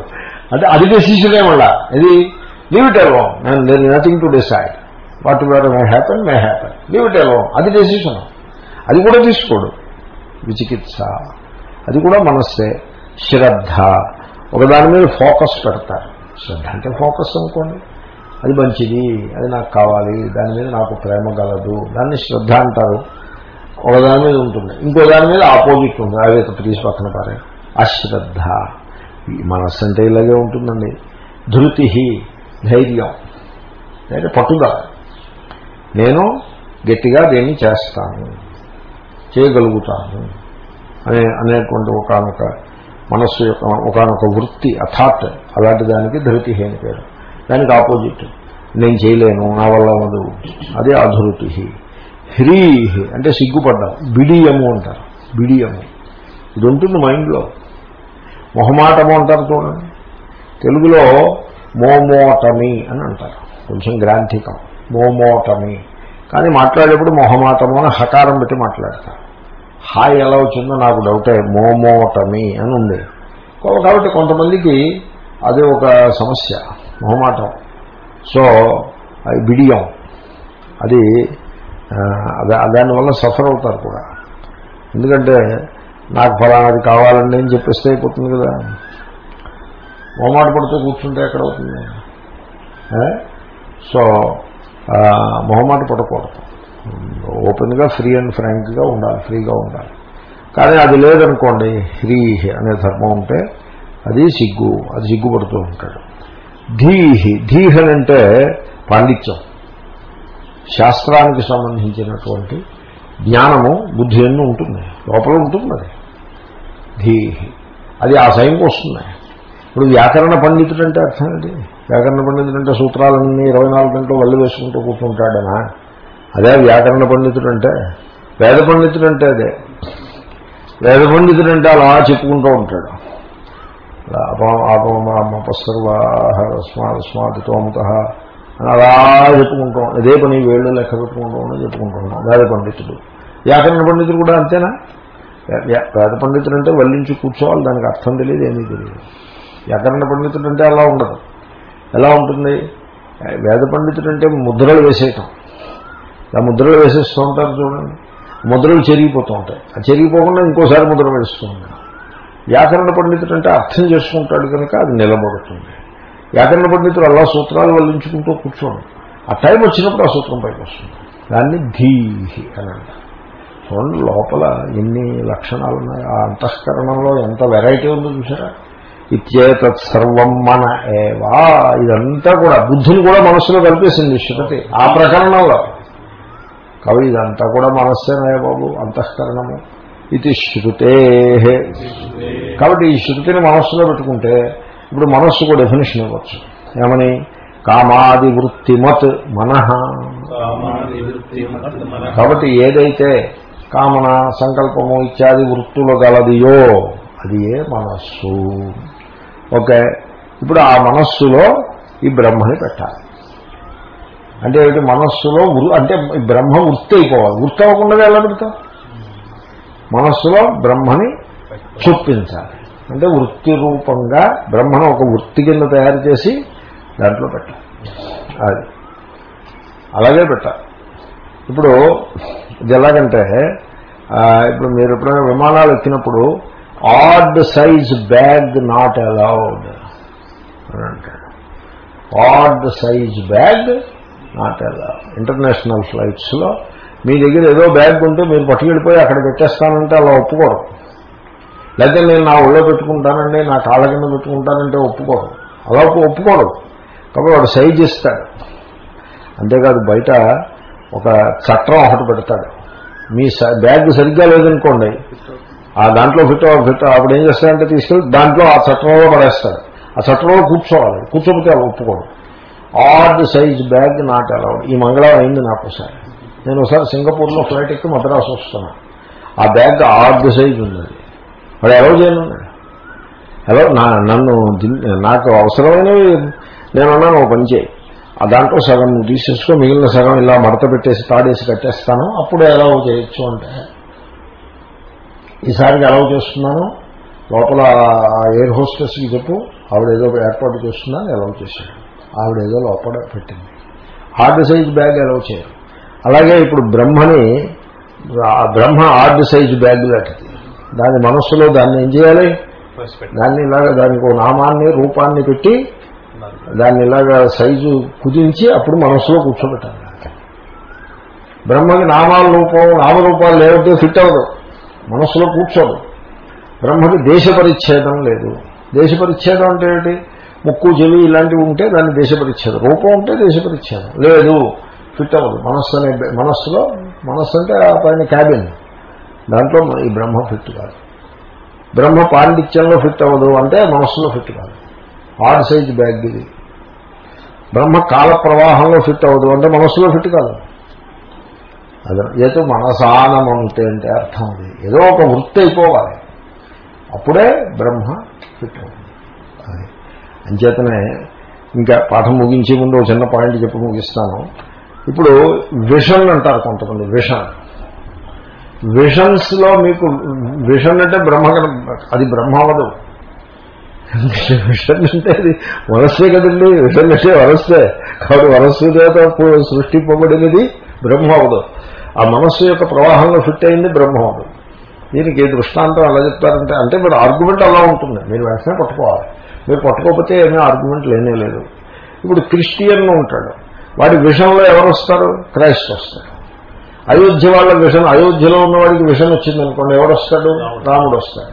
Speaker 1: అంటే అది డెసిషనే మళ్ళా? ఇది లీవ్ ఇట్ అలోన్ నేను there nothing to decide whatever may happen may happen leave it alone అది డెసిషన్ అది కూడా తీసుకోడు. విచికిత్స. అది కూడా మనస్సే. శ్రద్ధ. ఒకదాని మీద ఫోకస్ పెడతారు. శ్రద్ధ అంటే ఫోకస్ అనుకోండి. అది మంచిది. అది నాకు కావాలి. దాని మీద నాకు ప్రేమ గలదు. దాన్ని శ్రద్ధ అంటారు. ఒక దాని మీద ఉంటుంది. ఇంకో దాని మీద ఆపోజిట్ ఉంటుంది అదే ప్లీజ్ పక్కన పారే అశ్రద్ధ. మనస్సు అంటే ఇలాగే ఉంటుందండి. ధృతి ధైర్యం. అంటే పట్టుదల. నేను గట్టిగా దేన్ని చేస్తాను. చేయగలుగుతాను. అనే అనేటువంటి ఒకనొక మనస్సు యొక్క ఒకనొక వృత్తి అథాట్ అలాంటి దానికి ధృతి అని పేరు. దానికి ఆపోజిట్. నేను చేయలేను నా వల్ల అవ్వదు అదే అధృతి హ్రీ అంటే సిగ్గుపడ్డాం. బిడియము అంటారు. బిడియము. ఇది ఉంటుంది మైండ్లో. మొహమాటము అంటారు చూడండి. తెలుగులో మోమోటమి అని అంటారు. కొంచెం గ్రాంథికం. మోమోటమి. కానీ మాట్లాడేప్పుడు మొహమాటము అని హకారం పెట్టి మాట్లాడతారు. హాయ్ ఎలా వచ్చిందో నాకు డౌటే. మోమోటమి అని ఉంది. కాబట్టి కొంతమందికి అది ఒక సమస్య. మొహమాటం. సో అది బిడియం. అది దానివల్ల సఫర్ అవుతారు కూడా. ఎందుకంటే నాకు ఫలానాది కావాలండి అని చెప్పేస్తే అయిపోతుంది కదా. మొహమాట పడుతూ కూర్చుంటే ఎక్కడ అవుతుంది? సో మొహమాట పడకూడదు. ఓపెన్గా ఫ్రీ అండ్ ఫ్రాంక్గా ఉండాలి ఫ్రీగా ఉండాలి. కానీ అది లేదనుకోండి హ్రీ అనే ధర్మం ఉంటే అది సిగ్గు అది సిగ్గుపడుతూ ఉంటాడు. ధీహి ధీహ్ అంటే పాండిత్యం. శాస్త్రానికి సంబంధించినటువంటి జ్ఞానము బుద్ధి ఎన్ను ఉంటుంది. లోపల ఉంటుంది అది ధీహి అది ఆ సైన్కి వస్తుంది. ఇప్పుడు వ్యాకరణ పండితుడు అంటే అర్థం ఏంటి? వ్యాకరణ పండితుడు అంటే సూత్రాలన్నీ ఇరవై నాలుగు గంటలు వల్లు వేసుకుంటూ కూర్చుంటాడనా? అదే వ్యాకరణ పండితుడు అంటే వేద పండితుడు అంటే అదే. వేద పండితుడు అంటే అలా చెప్పుకుంటూ ఉంటాడు. ఆపమస్మాస్మాదితోముత అని అలా చెప్పుకుంటాం. అదే పని వేళ్ళు లెక్క పెట్టుకుంటాం అని చెప్పుకుంటున్నాం వేద పండితుడు. వ్యాకరణ పండితుడు కూడా అంతేనా? వేద పండితుడు అంటే వల్లించి కూర్చోవాలి దానికి అర్థం తెలియదు ఏమీ తెలియదు. వ్యాకరణ పండితుడు అంటే అలా ఉండదు. ఎలా ఉంటుంది? వేద పండితుడు అంటే ముద్రలు వేసేయటం. ఆ ముద్రలు వేసేస్తూ ఉంటారు చూడండి. ముద్రలు చెరిగిపోతూ ఉంటాయి. ఆ చెరిగిపోకుండా ఇంకోసారి ముద్ర వేస్తూ ఉంటాడు. వ్యాకరణ పండితుడు అంటే అర్థం చేసుకుంటాడు కనుక అది నిలబడుతుంది. వ్యాకరణ పండితుడు అలా సూత్రాలు వల్లించుకుంటూ కూర్చోడు ఆ టైం వచ్చినప్పుడు ఆ సూత్రం పైకి వస్తుంది. దాన్ని ధీహి అని అంటారు. చూడండి లోపల ఎన్ని లక్షణాలు ఉన్నాయి. ఆ అంతఃకరణంలో ఎంత వెరైటీ ఉందో చూసారా ఇత్యేతత్ సర్వం మన ఏవా. ఇదంతా కూడా బుద్ధిని కూడా మనస్సులో కల్పేసింది శృతి ఆ ప్రకరణంలో. కాబట్టి ఇదంతా కూడా మనస్సేనే బాబు? అంతఃకరణము. ఇది శృతే. కాబట్టి ఈ శృతిని మనస్సులో పెట్టుకుంటే ఇప్పుడు మనస్సు కూడా డెఫినేషన్ ఇవ్వచ్చు. ఏమని? కామాది వృత్తిమత్ మనః. కాబట్టి ఏదైతే కామన సంకల్పము ఇత్యాది వృత్తులు గలదియో అది ఏ మనస్సు. ఓకే? ఇప్పుడు ఆ మనస్సులో ఈ బ్రహ్మని పెట్టాలి. అంటే ఏమిటి? మనస్సులో అంటే బ్రహ్మ వృత్తి అయిపోవాలి. వృత్తి అవ్వకుండా ఎలా పెడతాం? మనస్సులో బ్రహ్మని చూపించాలి. అంటే వృత్తి రూపంగా బ్రహ్మను ఒక వృత్తి కింద తయారు చేసి దాంట్లో పెట్టాలి అది. అలాగే పెట్టాలి ఇప్పుడు ఇది ఎలాగంటే ఇప్పుడు మీరు ఎప్పుడైనా విమానాలు ఎక్కినప్పుడు odd size bag not allowed అని అంటాడు. Odd size bag not allowed. International ఫ్లైట్స్లో మీ దగ్గర ఏదో బ్యాగ్ ఉంటే మీరు పట్టుకెళ్ళిపోయి అక్కడ పెట్టేస్తానంటే అలా ఒప్పుకోరు. లేకపోతే నేను నా ఒళ్ళో పెట్టుకుంటానండి నా కాళ్ళ కింద పెట్టుకుంటానంటే ఒప్పుకోరు అలా ఒప్పు- ఒప్పుకోరు కాబట్టి వాడు సైజ్ ఇస్తాడు అంతేకాదు బయట ఒక చట్టం ఒకటి పెడతాడు. మీ స- బ్యాగ్ సరిగ్గా లేదనుకోండి ఆ దాంట్లో ఫిట్ ఫిట్ అప్పుడు ఏం చేస్తాడంటే తీసుకెళ్ళి దాంట్లో ఆ చట్టంలో పడేస్తాడు. ఆ చట్టంలో కూర్చోవాలి. కూర్చోకపోతే అలా ఒప్పుకోడు. Hard size bag not allowed. ఈ మంగళవారం అయింది నాకు ఒకసారి. నేను ఒకసారి సింగపూర్లో ఫ్లైట్ ఎక్కి మద్రాసు వస్తున్నా. ఆ బ్యాగ్ ఆర్డ్ సైజ్ ఉంది వాడు ఎలా చేయనున్నాడు ఎలా నా నన్ను నాకు అవసరమైనవి నేను అన్నాను ఒక పని చేయి. ఆ దాంట్లో సగం నువ్వు తీసేసుకో మిగిలిన సగం ఇలా మడత పెట్టేసి తాడేసి కట్టేస్తాను. అప్పుడు ఎలా చేయొచ్చు అంటే ఈసారికి ఎలా చేస్తున్నాను? లోపల ఎయిర్ హోస్టెస్కి చెప్పు. ఆవిడ ఏదో ఏర్పాటు చేస్తున్నాను ఎలా చేశాడు ఆవిడ ఏదో లోపల పెట్టింది. హార్డ్ సైజ్ బ్యాగ్ ఎలా చేయరు అలాగే ఇప్పుడు బ్రహ్మని ఆ బ్రహ్మ హార్డ్ సైజ్ బ్యాగ్ లాంటిది. దాని మనస్సులో దాన్ని ఏం చేయాలి? దాన్ని ఇలాగ దానికి ఒక నామాన్ని రూపాన్ని పెట్టి దాన్ని ఇలాగా సైజు కుదించి అప్పుడు మనస్సులో కూర్చోబెట్టాలి. బ్రహ్మకి నామాల రూపం నామరూపాలు లేవంటే ఫిట్ అవ్వదు. మనస్సులో కూర్చోదు. బ్రహ్మకి దేశ పరిచ్ఛేదం లేదు. దేశ పరిచ్ఛేదం అంటే ఏంటి? ముక్కు చెవి ఇలాంటివి ఉంటే దాన్ని దేశ పరిచ్ఛేదం. రూపం ఉంటే దేశ పరిచ్ఛేదం. లేదు. ఫిట్ అవ్వదు. మనస్సు అనే మనస్సులో మనస్సు అంటే ఆ పైన క్యాబిన్ దాంట్లో ఈ బ్రహ్మ ఫిట్ కాదు. బ్రహ్మ పాండిత్యంలో ఫిట్ అవ్వదు అంటే మనస్సులో ఫిట్ కాదు. ఆర్ సైజ్ బ్యాగ్ ఇది. బ్రహ్మ కాల ప్రవాహంలో ఫిట్ అవ్వదు అంటే మనస్సులో ఫిట్ కాదు. అది ఏదో మనసానం అంటే అంటే అర్థం అది. ఏదో ఒక వృత్తి అయిపోవాలి. అప్పుడే బ్రహ్మ ఫిట్ అవుతుంది అది. అంచేతనే ఇంకా పాఠం ముగించే ముందు ఒక చిన్న పాయింట్ చెప్పి ముగిస్తాను. ఇప్పుడు విషన్ అంటారు కొంతమంది విషన్. విషన్స్లో మీకు విషన్ అంటే బ్రహ్మ అది బ్రహ్మ అవ్వదు విషన్ అంటే అది వరస్సే కదండి విషన్ అంటే వరస్సే కాబట్టి వరస్సు చేత సృష్టింపబడినది బ్రహ్మ ఆ మనస్సు యొక్క ప్రవాహంలో ఫిట్ అయింది బ్రహ్మ అవ్వదు దీనికి దృష్టాంతం ఎలా చెప్తారంటే అంటే మీరు ఆర్గ్యుమెంట్ అలా ఉంటుంది. మీరు వెంటనే పట్టుకోవాలి. మీరు పట్టుకోకపోతే ఏమీ ఆర్గ్యుమెంట్ లేనే లేదు. ఇప్పుడు క్రిస్టియన్ ఉంటాడు. వాడి విషయంలో ఎవరు వస్తారు? క్రైస్ట్ వస్తారు. అయోధ్య వాళ్ళ విషయం అయోధ్యలో ఉన్న వాడికి విషయం వచ్చింది అనుకోండి ఎవడు వస్తాడు రాముడు వస్తాడు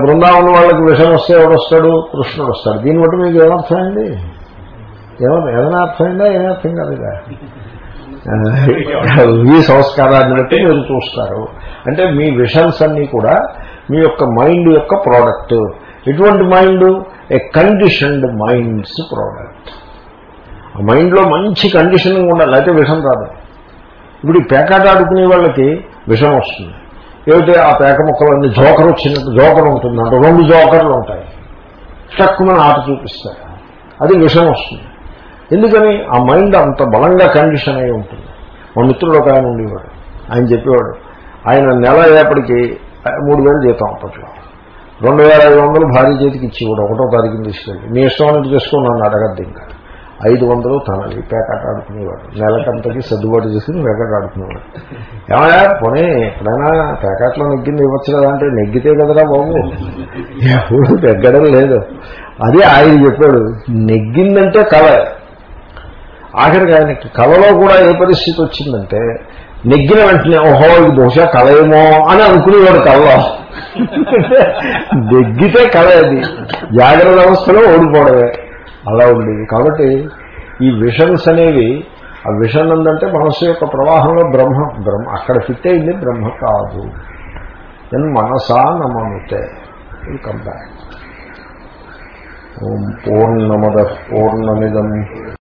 Speaker 1: బృందావనం వాళ్ళకి విషయం వస్తే ఎవడు వస్తాడు కృష్ణుడు వస్తాడు దీన్ని బట్టి మీకు ఏమర్థమైంది ఏమన్నా ఏదైనా అర్థమైందా? ఏమీ అర్థం కాదుగా ఆ, ఈ సంస్కారాన్ని బట్టి మీరు చూస్తారు. అంటే మీ విషన్స్ అన్నీ కూడా మీ యొక్క మైండ్ యొక్క ప్రోడక్ట్. ఎటువంటి mind? A conditioned mind's product. ఆ మైండ్లో మంచి కండిషనింగ్ ఉండాలి. అయితే విషం రాదు. ఇప్పుడు ఈ పేకాట ఆడుకునే వాళ్ళకి విషం వస్తుంది. ఏమిటి? ఆ పేక ముక్కలన్నీ జోకర్ వచ్చినట్టు జోకర్ అంటే. రెండు జోకర్లు ఉంటాయి. తక్కువ ఆట చూపిస్తారు. అది విషం వస్తుంది. ఎందుకని? ఆ మైండ్ అంత బలంగా కండిషన్ అయి ఉంటుంది. మా మిత్రుడు ఒక ఆయన ఉండేవాడు. ఆయన చెప్పేవాడు ఆయన నెల అయ్యేపటికి మూడు వేలు జీతం అప్పట్లో. రెండు వేల ఐదు వందలు భారీ చేతికి ఇచ్చేవాడు ఒకటో తారీఖుని తీసుకెళ్ళి. మీ ఇష్టం అనేది చేసుకుని నన్ను అడగద్దు ఇంకా. ఐదు వందలు తనది పేకాట ఆడుకునేవాడు. నెలకంతకి సర్దుబాటు చేసుకుని పేకాట ఆడుకునేవాడు. ఏమయ్యా పోనీ ఎక్కడైనా పేకాట్లో నెగ్గింది ఇవ్వచ్చు కదా అంటే నెగ్గితే కదరా బాబు? ఎప్పుడు నెగ్గడం లేదు. అదే ఆయన చెప్పాడు నెగ్గిందంటే కళ. ఆఖరికి ఆయనకి కళలో కూడా ఏ పరిస్థితి వచ్చిందంటే నెగ్గిన వెంటనే ఓహో ఇది బహుశా కళ ఏమో అని అనుకునేవాడు కళలో [laughs] నెగ్గితే కళ అది. జాగ్రత్త వ్యవస్థలో ఓడిపోవడమే. అలా ఉండేది. కాబట్టి ఈ విషన్స్ అనేవి ఆ విషన్ ఉందంటే మనస్సు యొక్క ప్రవాహంలో బ్రహ్మ బ్రహ్మ అక్కడ ఫిట్ అయింది బ్రహ్మ కాదు. ఎన్ మనసా నమనుతే. కమ్ బ్యాక్ ఓం పూర్ణమద పూర్ణమిదం.